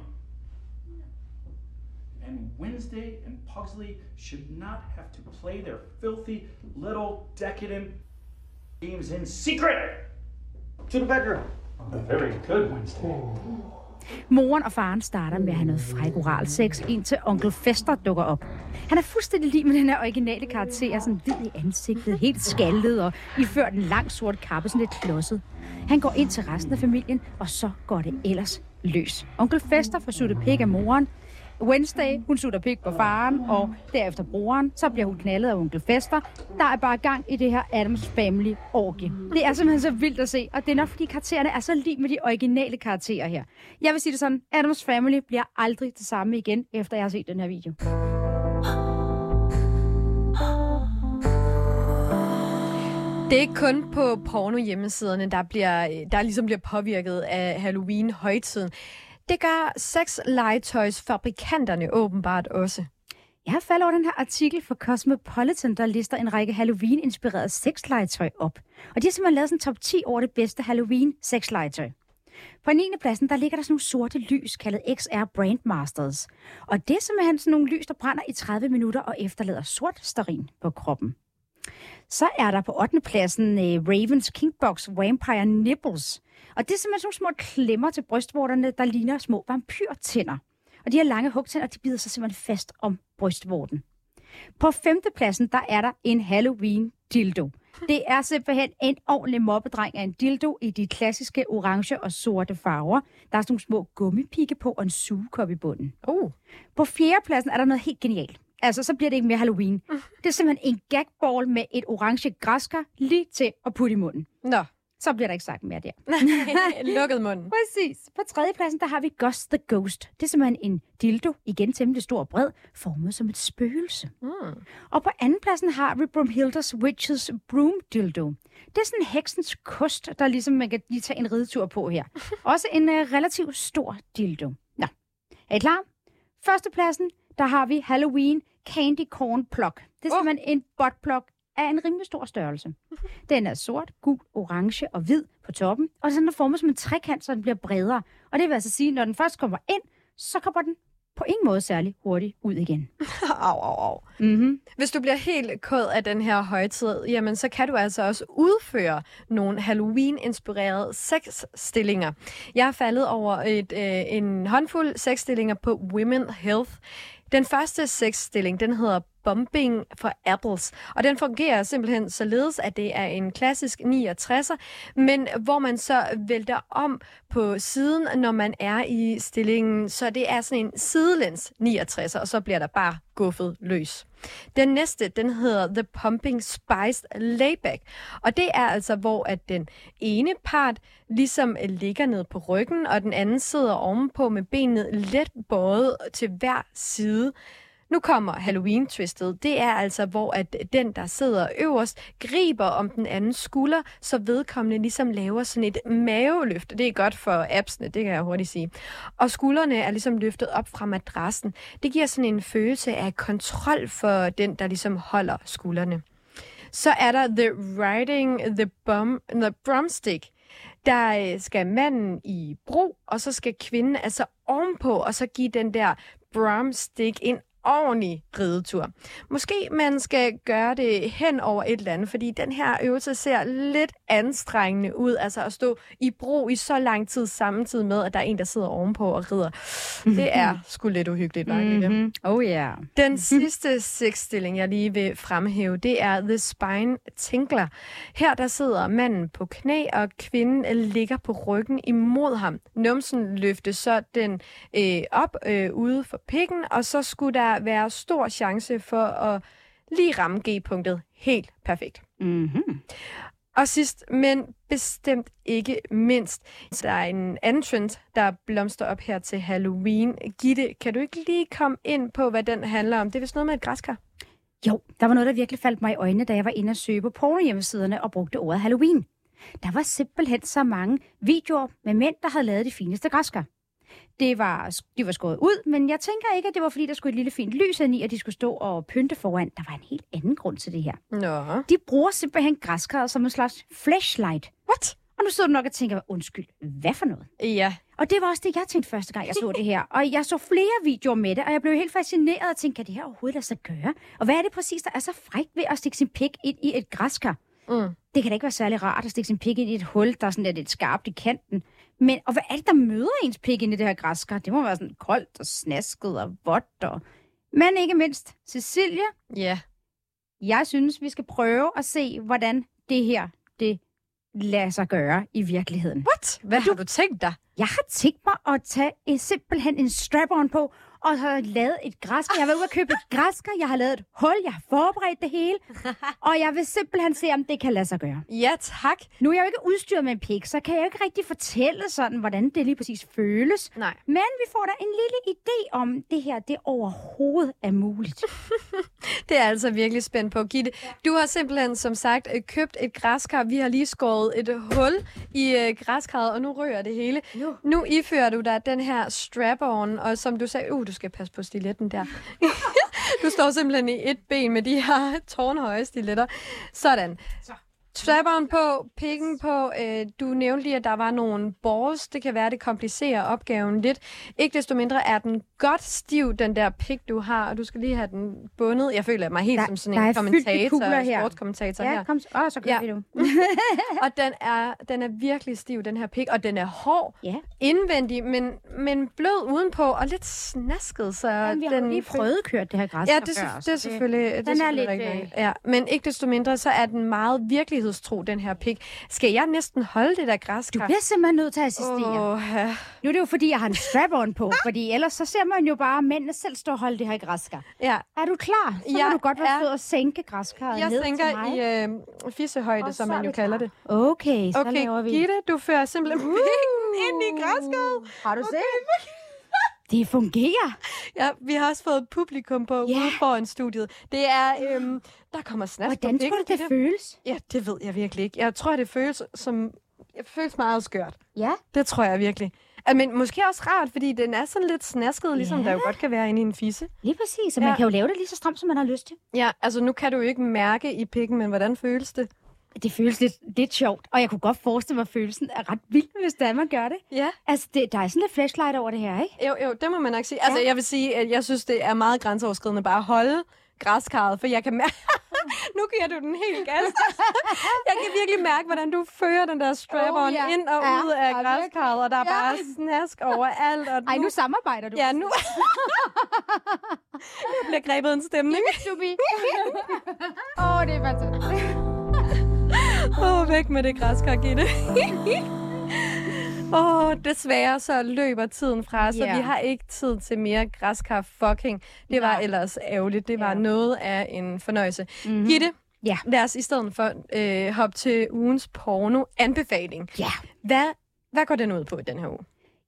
[SPEAKER 12] And Wednesday and Pugsley should not have to play their filthy little decadent games in secret. To the bedroom. Very good, Wednesday. Hmm.
[SPEAKER 2] Moren og faren starter med at have noget fræk oral sex, indtil onkel Fester dukker op. Han er fuldstændig lige med den her originale karakter, sådan hvid i ansigtet, helt skaldet og iført en lang sort kappe, sådan lidt klodset. Han går ind til resten af familien, og så går det ellers løs. Onkel Fester får suttet pik af moren, Wednesday, hun sutter pik på faren, og derefter broren, så bliver hun knaldet af onkel Fester. Der er bare gang i det her Adams Family orgie. Det er simpelthen så vildt at se, og det er nok fordi karaktererne er så lige med de originale karakterer her. Jeg vil sige det sådan, Adams Family bliver aldrig det samme igen, efter jeg har set den her video.
[SPEAKER 1] Det er ikke kun på porno-hjemmesiderne, der, bliver, der ligesom bliver påvirket af Halloween-højtiden. Det gør sexlegetøjsfabrikanterne åbenbart også.
[SPEAKER 2] Jeg har faldet over den her artikel fra Cosmopolitan, der lister en række Halloween-inspirerede sexlegetøj op. Og de har simpelthen lavet sådan en top 10 over det bedste Halloween-sexlegetøj. På 9. pladsen, der ligger der sådan nogle sorte lys, kaldet XR Brandmasters. Og det er simpelthen sådan nogle lys, der brænder i 30 minutter og efterlader sort sterin på kroppen. Så er der på 8. pladsen øh, Ravens Kingbox Vampire Nipples. Og det er simpelthen sådan nogle små klemmer til brystvorterne, der ligner små vampyrtænder. Og de her lange hugtænder, de bider sig simpelthen fast om brystvorten. På femte pladsen, der er der en Halloween dildo. Det er simpelthen en ordentlig mobbedreng af en dildo i de klassiske orange og sorte farver. Der er sådan nogle små gummipigge på og en sugekop i bunden.
[SPEAKER 1] Uh.
[SPEAKER 2] På fjerde pladsen er der noget helt genialt. Altså, så bliver det ikke mere Halloween. Det er simpelthen en gagball med et orange græskar lige til at putte i munden.
[SPEAKER 1] Nå.
[SPEAKER 2] Så bliver der ikke sagt mere der.
[SPEAKER 1] Lukket munden.
[SPEAKER 2] Præcis. På tredje pladsen, der har vi Ghost the Ghost. Det er simpelthen en dildo, igen temmelig stor og bred, formet som et spøgelse.
[SPEAKER 1] Mm.
[SPEAKER 2] Og på anden pladsen har vi Brumhildas Witches Broom Dildo. Det er sådan en heksens kost, der ligesom man kan lige tage en ridetur på her. Også en uh, relativt stor dildo. Nå, er I klar? Førstepladsen, der har vi Halloween Candy Corn Plug. Det er simpelthen en buttplug af en rimelig stor størrelse. Den er sort, gul, orange og hvid på toppen, og den er formet som en trekant, så den bliver bredere. Og det vil altså sige, at når den først kommer ind, så kommer den på ingen måde særlig hurtigt ud igen.
[SPEAKER 1] au, au, au.
[SPEAKER 2] Mm-hmm.
[SPEAKER 1] Hvis du bliver helt kod af den her højtid, jamen så kan du altså også udføre nogle Halloween-inspirerede sexstillinger. Jeg har faldet over et, øh, en håndfuld sexstillinger på Women Health. Den første sexstilling, den hedder Bombing for Apples, og den fungerer simpelthen således, at det er en klassisk 69'er, men hvor man så vælter om på siden, når man er i stillingen, så det er sådan en sidelæns 69'er, og så bliver der bare guffet løs. Den næste, den hedder The Pumping Spiced Layback, og det er altså, hvor at den ene part ligesom ligger ned på ryggen, og den anden sidder ovenpå med benet let bøjet til hver side. Nu kommer Halloween-twistet. Det er altså, hvor at den, der sidder øverst, griber om den anden skulder, så vedkommende ligesom laver sådan et maveløft. Det er godt for appsene, det kan jeg hurtigt sige. Og skuldrene er ligesom løftet op fra madrassen. Det giver sådan en følelse af kontrol for den, der ligesom holder skuldrene. Så er der The Riding the, bum, the Brumstick. Der øh, skal manden i bro, og så skal kvinden altså ovenpå, og så give den der brumstick en ordentlig ridetur. Måske man skal gøre det hen over et eller andet, fordi den her øvelse ser lidt anstrengende ud, altså at stå i bro i så lang tid samtidig med, at der er en, der sidder ovenpå og rider. Det er sgu lidt uhyggeligt, var
[SPEAKER 2] mm-hmm. Oh yeah.
[SPEAKER 1] Den sidste sexstilling, jeg lige vil fremhæve, det er The Spine Tinkler. Her der sidder manden på knæ, og kvinden ligger på ryggen imod ham. Numsen løftes så den øh, op øh, ude for pikken, og så skulle der være stor chance for at lige ramme G-punktet helt perfekt.
[SPEAKER 2] Mm-hmm.
[SPEAKER 1] Og sidst, men bestemt ikke mindst, der er en anden trend, der blomster op her til Halloween. Gitte, kan du ikke lige komme ind på, hvad den handler om? Det er vist noget med et græskar.
[SPEAKER 2] Jo, der var noget, der virkelig faldt mig i øjnene, da jeg var inde og søge på porno-hjemmesiderne og brugte ordet Halloween. Der var simpelthen så mange videoer med mænd, der havde lavet det fineste græskar. Det var, de var skåret ud, men jeg tænker ikke, at det var, fordi der skulle et lille fint lys ind i, at de skulle stå og pynte foran. Der var en helt anden grund til det her.
[SPEAKER 1] Nå.
[SPEAKER 2] De bruger simpelthen græskaret som en slags flashlight.
[SPEAKER 1] What?
[SPEAKER 2] Og nu sidder du nok og tænker, undskyld, hvad for noget?
[SPEAKER 1] Ja.
[SPEAKER 2] Og det var også det, jeg tænkte første gang, jeg så det her. Og jeg så flere videoer med det, og jeg blev helt fascineret og tænkte, kan det her overhovedet lade sig gøre? Og hvad er det præcis, der er så frækt ved at stikke sin pik ind i et græskar?
[SPEAKER 1] Mm.
[SPEAKER 2] Det kan da ikke være særlig rart at stikke sin pik ind i et hul, der er sådan lidt skarpt i kanten. Men, og hvad er det, der møder ens pik ind i det her græskar? Det må være sådan koldt og snasket og vådt. Og... Men ikke mindst, Cecilie,
[SPEAKER 1] Ja.
[SPEAKER 2] jeg synes, vi skal prøve at se, hvordan det her, det lader sig gøre i virkeligheden.
[SPEAKER 1] What? Hvad har du tænkt dig?
[SPEAKER 2] Jeg har tænkt mig at tage en, simpelthen en strap-on på, og har lavet et græskar. Jeg har været ude og købe et græskar, jeg har lavet et hul, jeg har forberedt det hele, og jeg vil simpelthen se, om det kan lade sig gøre.
[SPEAKER 1] Ja, tak.
[SPEAKER 2] Nu er jeg jo ikke udstyret med en pik, så kan jeg jo ikke rigtig fortælle sådan, hvordan det lige præcis føles.
[SPEAKER 1] Nej.
[SPEAKER 2] Men vi får da en lille idé om det her, det overhovedet er muligt.
[SPEAKER 1] Det er altså virkelig spændt på. Gitte, du har simpelthen, som sagt, øh, købt et græskar. Vi har lige skåret et hul i øh, græskarret, og nu rører det hele.
[SPEAKER 2] Nu.
[SPEAKER 1] Nu ifører du dig den her strap-on, og som du sagde, uh, du skal passe på stiletten der. du står simpelthen i et ben med de her tårnhøje stiletter. Sådan. Så. Strapperen på, pikken på. Øh, du nævnte lige, at der var nogle balls. Det kan være, det komplicerer opgaven lidt. Ikke desto mindre er den godt stiv, den der pik, du har, og du skal lige have den bundet. Jeg føler mig helt
[SPEAKER 2] Der-
[SPEAKER 1] som sådan en kommentator,
[SPEAKER 2] her.
[SPEAKER 1] sportskommentator
[SPEAKER 2] ja,
[SPEAKER 1] her.
[SPEAKER 2] kom så. Åh, så kører
[SPEAKER 1] Ja.
[SPEAKER 2] vi nu.
[SPEAKER 1] og den er, den er virkelig stiv, den her pik, og den er hård
[SPEAKER 2] Ja.
[SPEAKER 1] indvendig, men, men blød udenpå, og lidt snasket, så
[SPEAKER 2] Jamen, vi har
[SPEAKER 1] den
[SPEAKER 2] lige prøvet kørt det her græskar
[SPEAKER 1] Ja, det, er,
[SPEAKER 2] før,
[SPEAKER 1] det
[SPEAKER 2] så
[SPEAKER 1] er selvfølgelig, det er
[SPEAKER 2] den er
[SPEAKER 1] selvfølgelig
[SPEAKER 2] lidt,
[SPEAKER 1] rigtigt.
[SPEAKER 2] øh,
[SPEAKER 1] Ja, men ikke desto mindre, så er den meget virkelighedstro, den her pik. Skal jeg næsten holde det der græskar?
[SPEAKER 2] Du bliver simpelthen nødt til at assistere.
[SPEAKER 1] Åh, ja.
[SPEAKER 2] Nu er det jo, fordi jeg har en strap-on på, fordi ellers så ser man jo bare mændene selv stå og holde det her græskar.
[SPEAKER 1] ja.
[SPEAKER 2] Er du klar? Så
[SPEAKER 1] Jeg
[SPEAKER 2] må du godt være sød og sænke græskarret
[SPEAKER 1] Jeg
[SPEAKER 2] ned til
[SPEAKER 1] tænker
[SPEAKER 2] mig.
[SPEAKER 1] i øh, fissehøjde,
[SPEAKER 2] Og
[SPEAKER 1] som man jo kalder
[SPEAKER 2] klar.
[SPEAKER 1] det.
[SPEAKER 2] Okay, så
[SPEAKER 1] Okay,
[SPEAKER 2] laver vi.
[SPEAKER 1] Gitte, du fører simpelthen pikken ind i græskarret.
[SPEAKER 2] Har du set? Det fungerer.
[SPEAKER 1] Ja, vi har også fået publikum på
[SPEAKER 2] Ja.
[SPEAKER 1] ude foran studiet. Det er, øhm, der kommer snaps
[SPEAKER 2] Hvordan
[SPEAKER 1] på
[SPEAKER 2] tror du, det
[SPEAKER 1] Gitte.
[SPEAKER 2] føles?
[SPEAKER 1] Ja, det ved jeg virkelig ikke. Jeg tror, det føles som... Det føles meget skørt.
[SPEAKER 2] Ja.
[SPEAKER 1] Det tror jeg virkelig. Men måske også rart, fordi den er sådan lidt snasket, ligesom
[SPEAKER 2] Ja.
[SPEAKER 1] der jo godt kan være inde i en fisse.
[SPEAKER 2] Lige præcis, så man
[SPEAKER 1] Ja.
[SPEAKER 2] kan jo lave det lige så stramt, som man har lyst til.
[SPEAKER 1] Ja, altså nu kan du jo ikke mærke i pikken, men hvordan føles det?
[SPEAKER 2] Det føles lidt, lidt sjovt, og jeg kunne godt forestille mig, at følelsen er ret vild, hvis man gør det.
[SPEAKER 1] Ja.
[SPEAKER 2] Altså, det, der er sådan lidt flashlight over det her, ikke?
[SPEAKER 1] Jo, jo, det må man nok sige. Altså, jeg vil sige, at jeg synes, det er meget grænseoverskridende bare at holde græskarret, for jeg kan mærke... nu giver du den helt gas. jeg kan virkelig mærke, hvordan du fører den der strap-on
[SPEAKER 2] Oh, ja.
[SPEAKER 1] ind og
[SPEAKER 2] Ja,
[SPEAKER 1] ud af
[SPEAKER 2] ja,
[SPEAKER 1] græskarret, og der er
[SPEAKER 2] Ja.
[SPEAKER 1] bare snask overalt. Og
[SPEAKER 2] Ej, nu samarbejder du.
[SPEAKER 1] Ja, nu... jeg bliver grebet en stemning.
[SPEAKER 2] Åh, oh, det er fantastisk.
[SPEAKER 1] Åh, oh, væk med det græskar, Gitte. Åh, oh, desværre så løber tiden fra os, så
[SPEAKER 2] Ja.
[SPEAKER 1] vi har ikke tid til mere græskar fucking. Det var
[SPEAKER 2] Nej.
[SPEAKER 1] ellers ærgerligt. Det var
[SPEAKER 2] Ja.
[SPEAKER 1] noget af en fornøjelse.
[SPEAKER 2] Mhm.
[SPEAKER 1] Mm-hmm. Gitte,
[SPEAKER 2] Ja.
[SPEAKER 1] lad os i stedet for øh, hoppe til ugens porno-anbefaling.
[SPEAKER 2] Ja.
[SPEAKER 1] Hvad, hvad går den ud på i den her uge?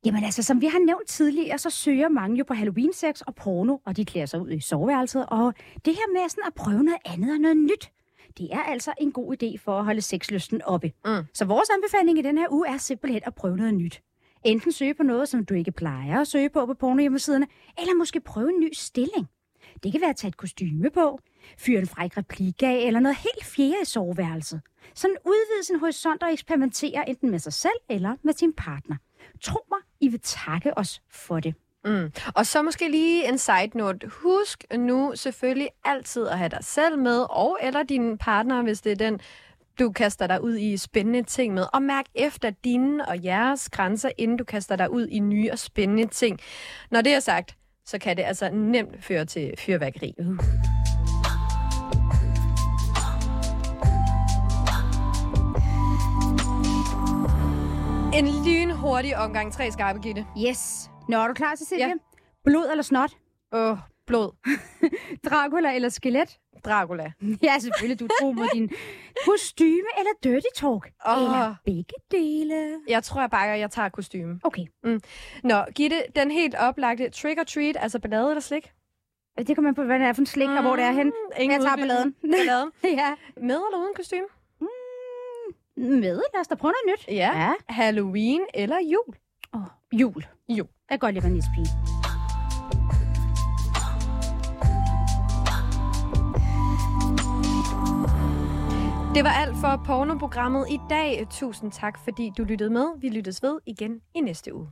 [SPEAKER 2] Jamen altså, som vi har nævnt tidligere, så søger mange jo på Halloween-sex og porno, og de klæder sig ud i soveværelset. Og det her med sådan at prøve noget andet og noget nyt, det er altså en god idé for at holde sexlysten oppe.
[SPEAKER 1] Mm.
[SPEAKER 2] Så vores anbefaling i den her uge er simpelthen at prøve noget nyt. Enten søge på noget, som du ikke plejer at søge på på pornohjemmesiderne, eller måske prøve en ny stilling. Det kan være at tage et kostyme på, fyre en fræk replik af, eller noget helt fjerde i soveværelset. Sådan udvide sin horisont og eksperimentere enten med sig selv eller med sin partner. Tro mig, I vil takke os for det.
[SPEAKER 1] Mm. Og så måske lige en side note. Husk nu selvfølgelig altid at have dig selv med, og eller din partner, hvis det er den, du kaster dig ud i spændende ting med. Og mærk efter dine og jeres grænser, inden du kaster dig ud i nye og spændende ting. Når det er sagt, så kan det altså nemt føre til fyrværkeri. En lynhurtig omgang tre skarpe, Gitte.
[SPEAKER 2] Yes. Nå, er du klar, Cecilie?
[SPEAKER 1] Ja.
[SPEAKER 2] Blod eller snot?
[SPEAKER 1] Åh, oh, blod.
[SPEAKER 2] Dracula eller skelet?
[SPEAKER 1] Dracula.
[SPEAKER 2] Ja, selvfølgelig. Du tror mod din kostyme eller dirty talk.
[SPEAKER 1] Åh.
[SPEAKER 2] Eller begge dele.
[SPEAKER 1] Jeg tror jeg bare, at jeg tager kostume.
[SPEAKER 2] Okay.
[SPEAKER 1] Nå, Gitte, den helt oplagte trick or treat, altså ballade eller slik?
[SPEAKER 2] Det kommer man på, hvad det er for en slik, mm, og hvor det er hen.
[SPEAKER 1] Ingen
[SPEAKER 2] Jeg tager balladen.
[SPEAKER 1] balladen.
[SPEAKER 2] ja.
[SPEAKER 1] Med eller uden kostume?
[SPEAKER 2] Med. Lad os da prøve noget nyt.
[SPEAKER 1] Ja.
[SPEAKER 2] ja.
[SPEAKER 1] Halloween eller jul?
[SPEAKER 2] Oh, jul.
[SPEAKER 1] Jul.
[SPEAKER 2] Jeg kan godt lide.
[SPEAKER 1] Det var alt for pornoprogrammet i dag. Tusind tak, fordi du lyttede med. Vi lyttes ved igen i næste uge.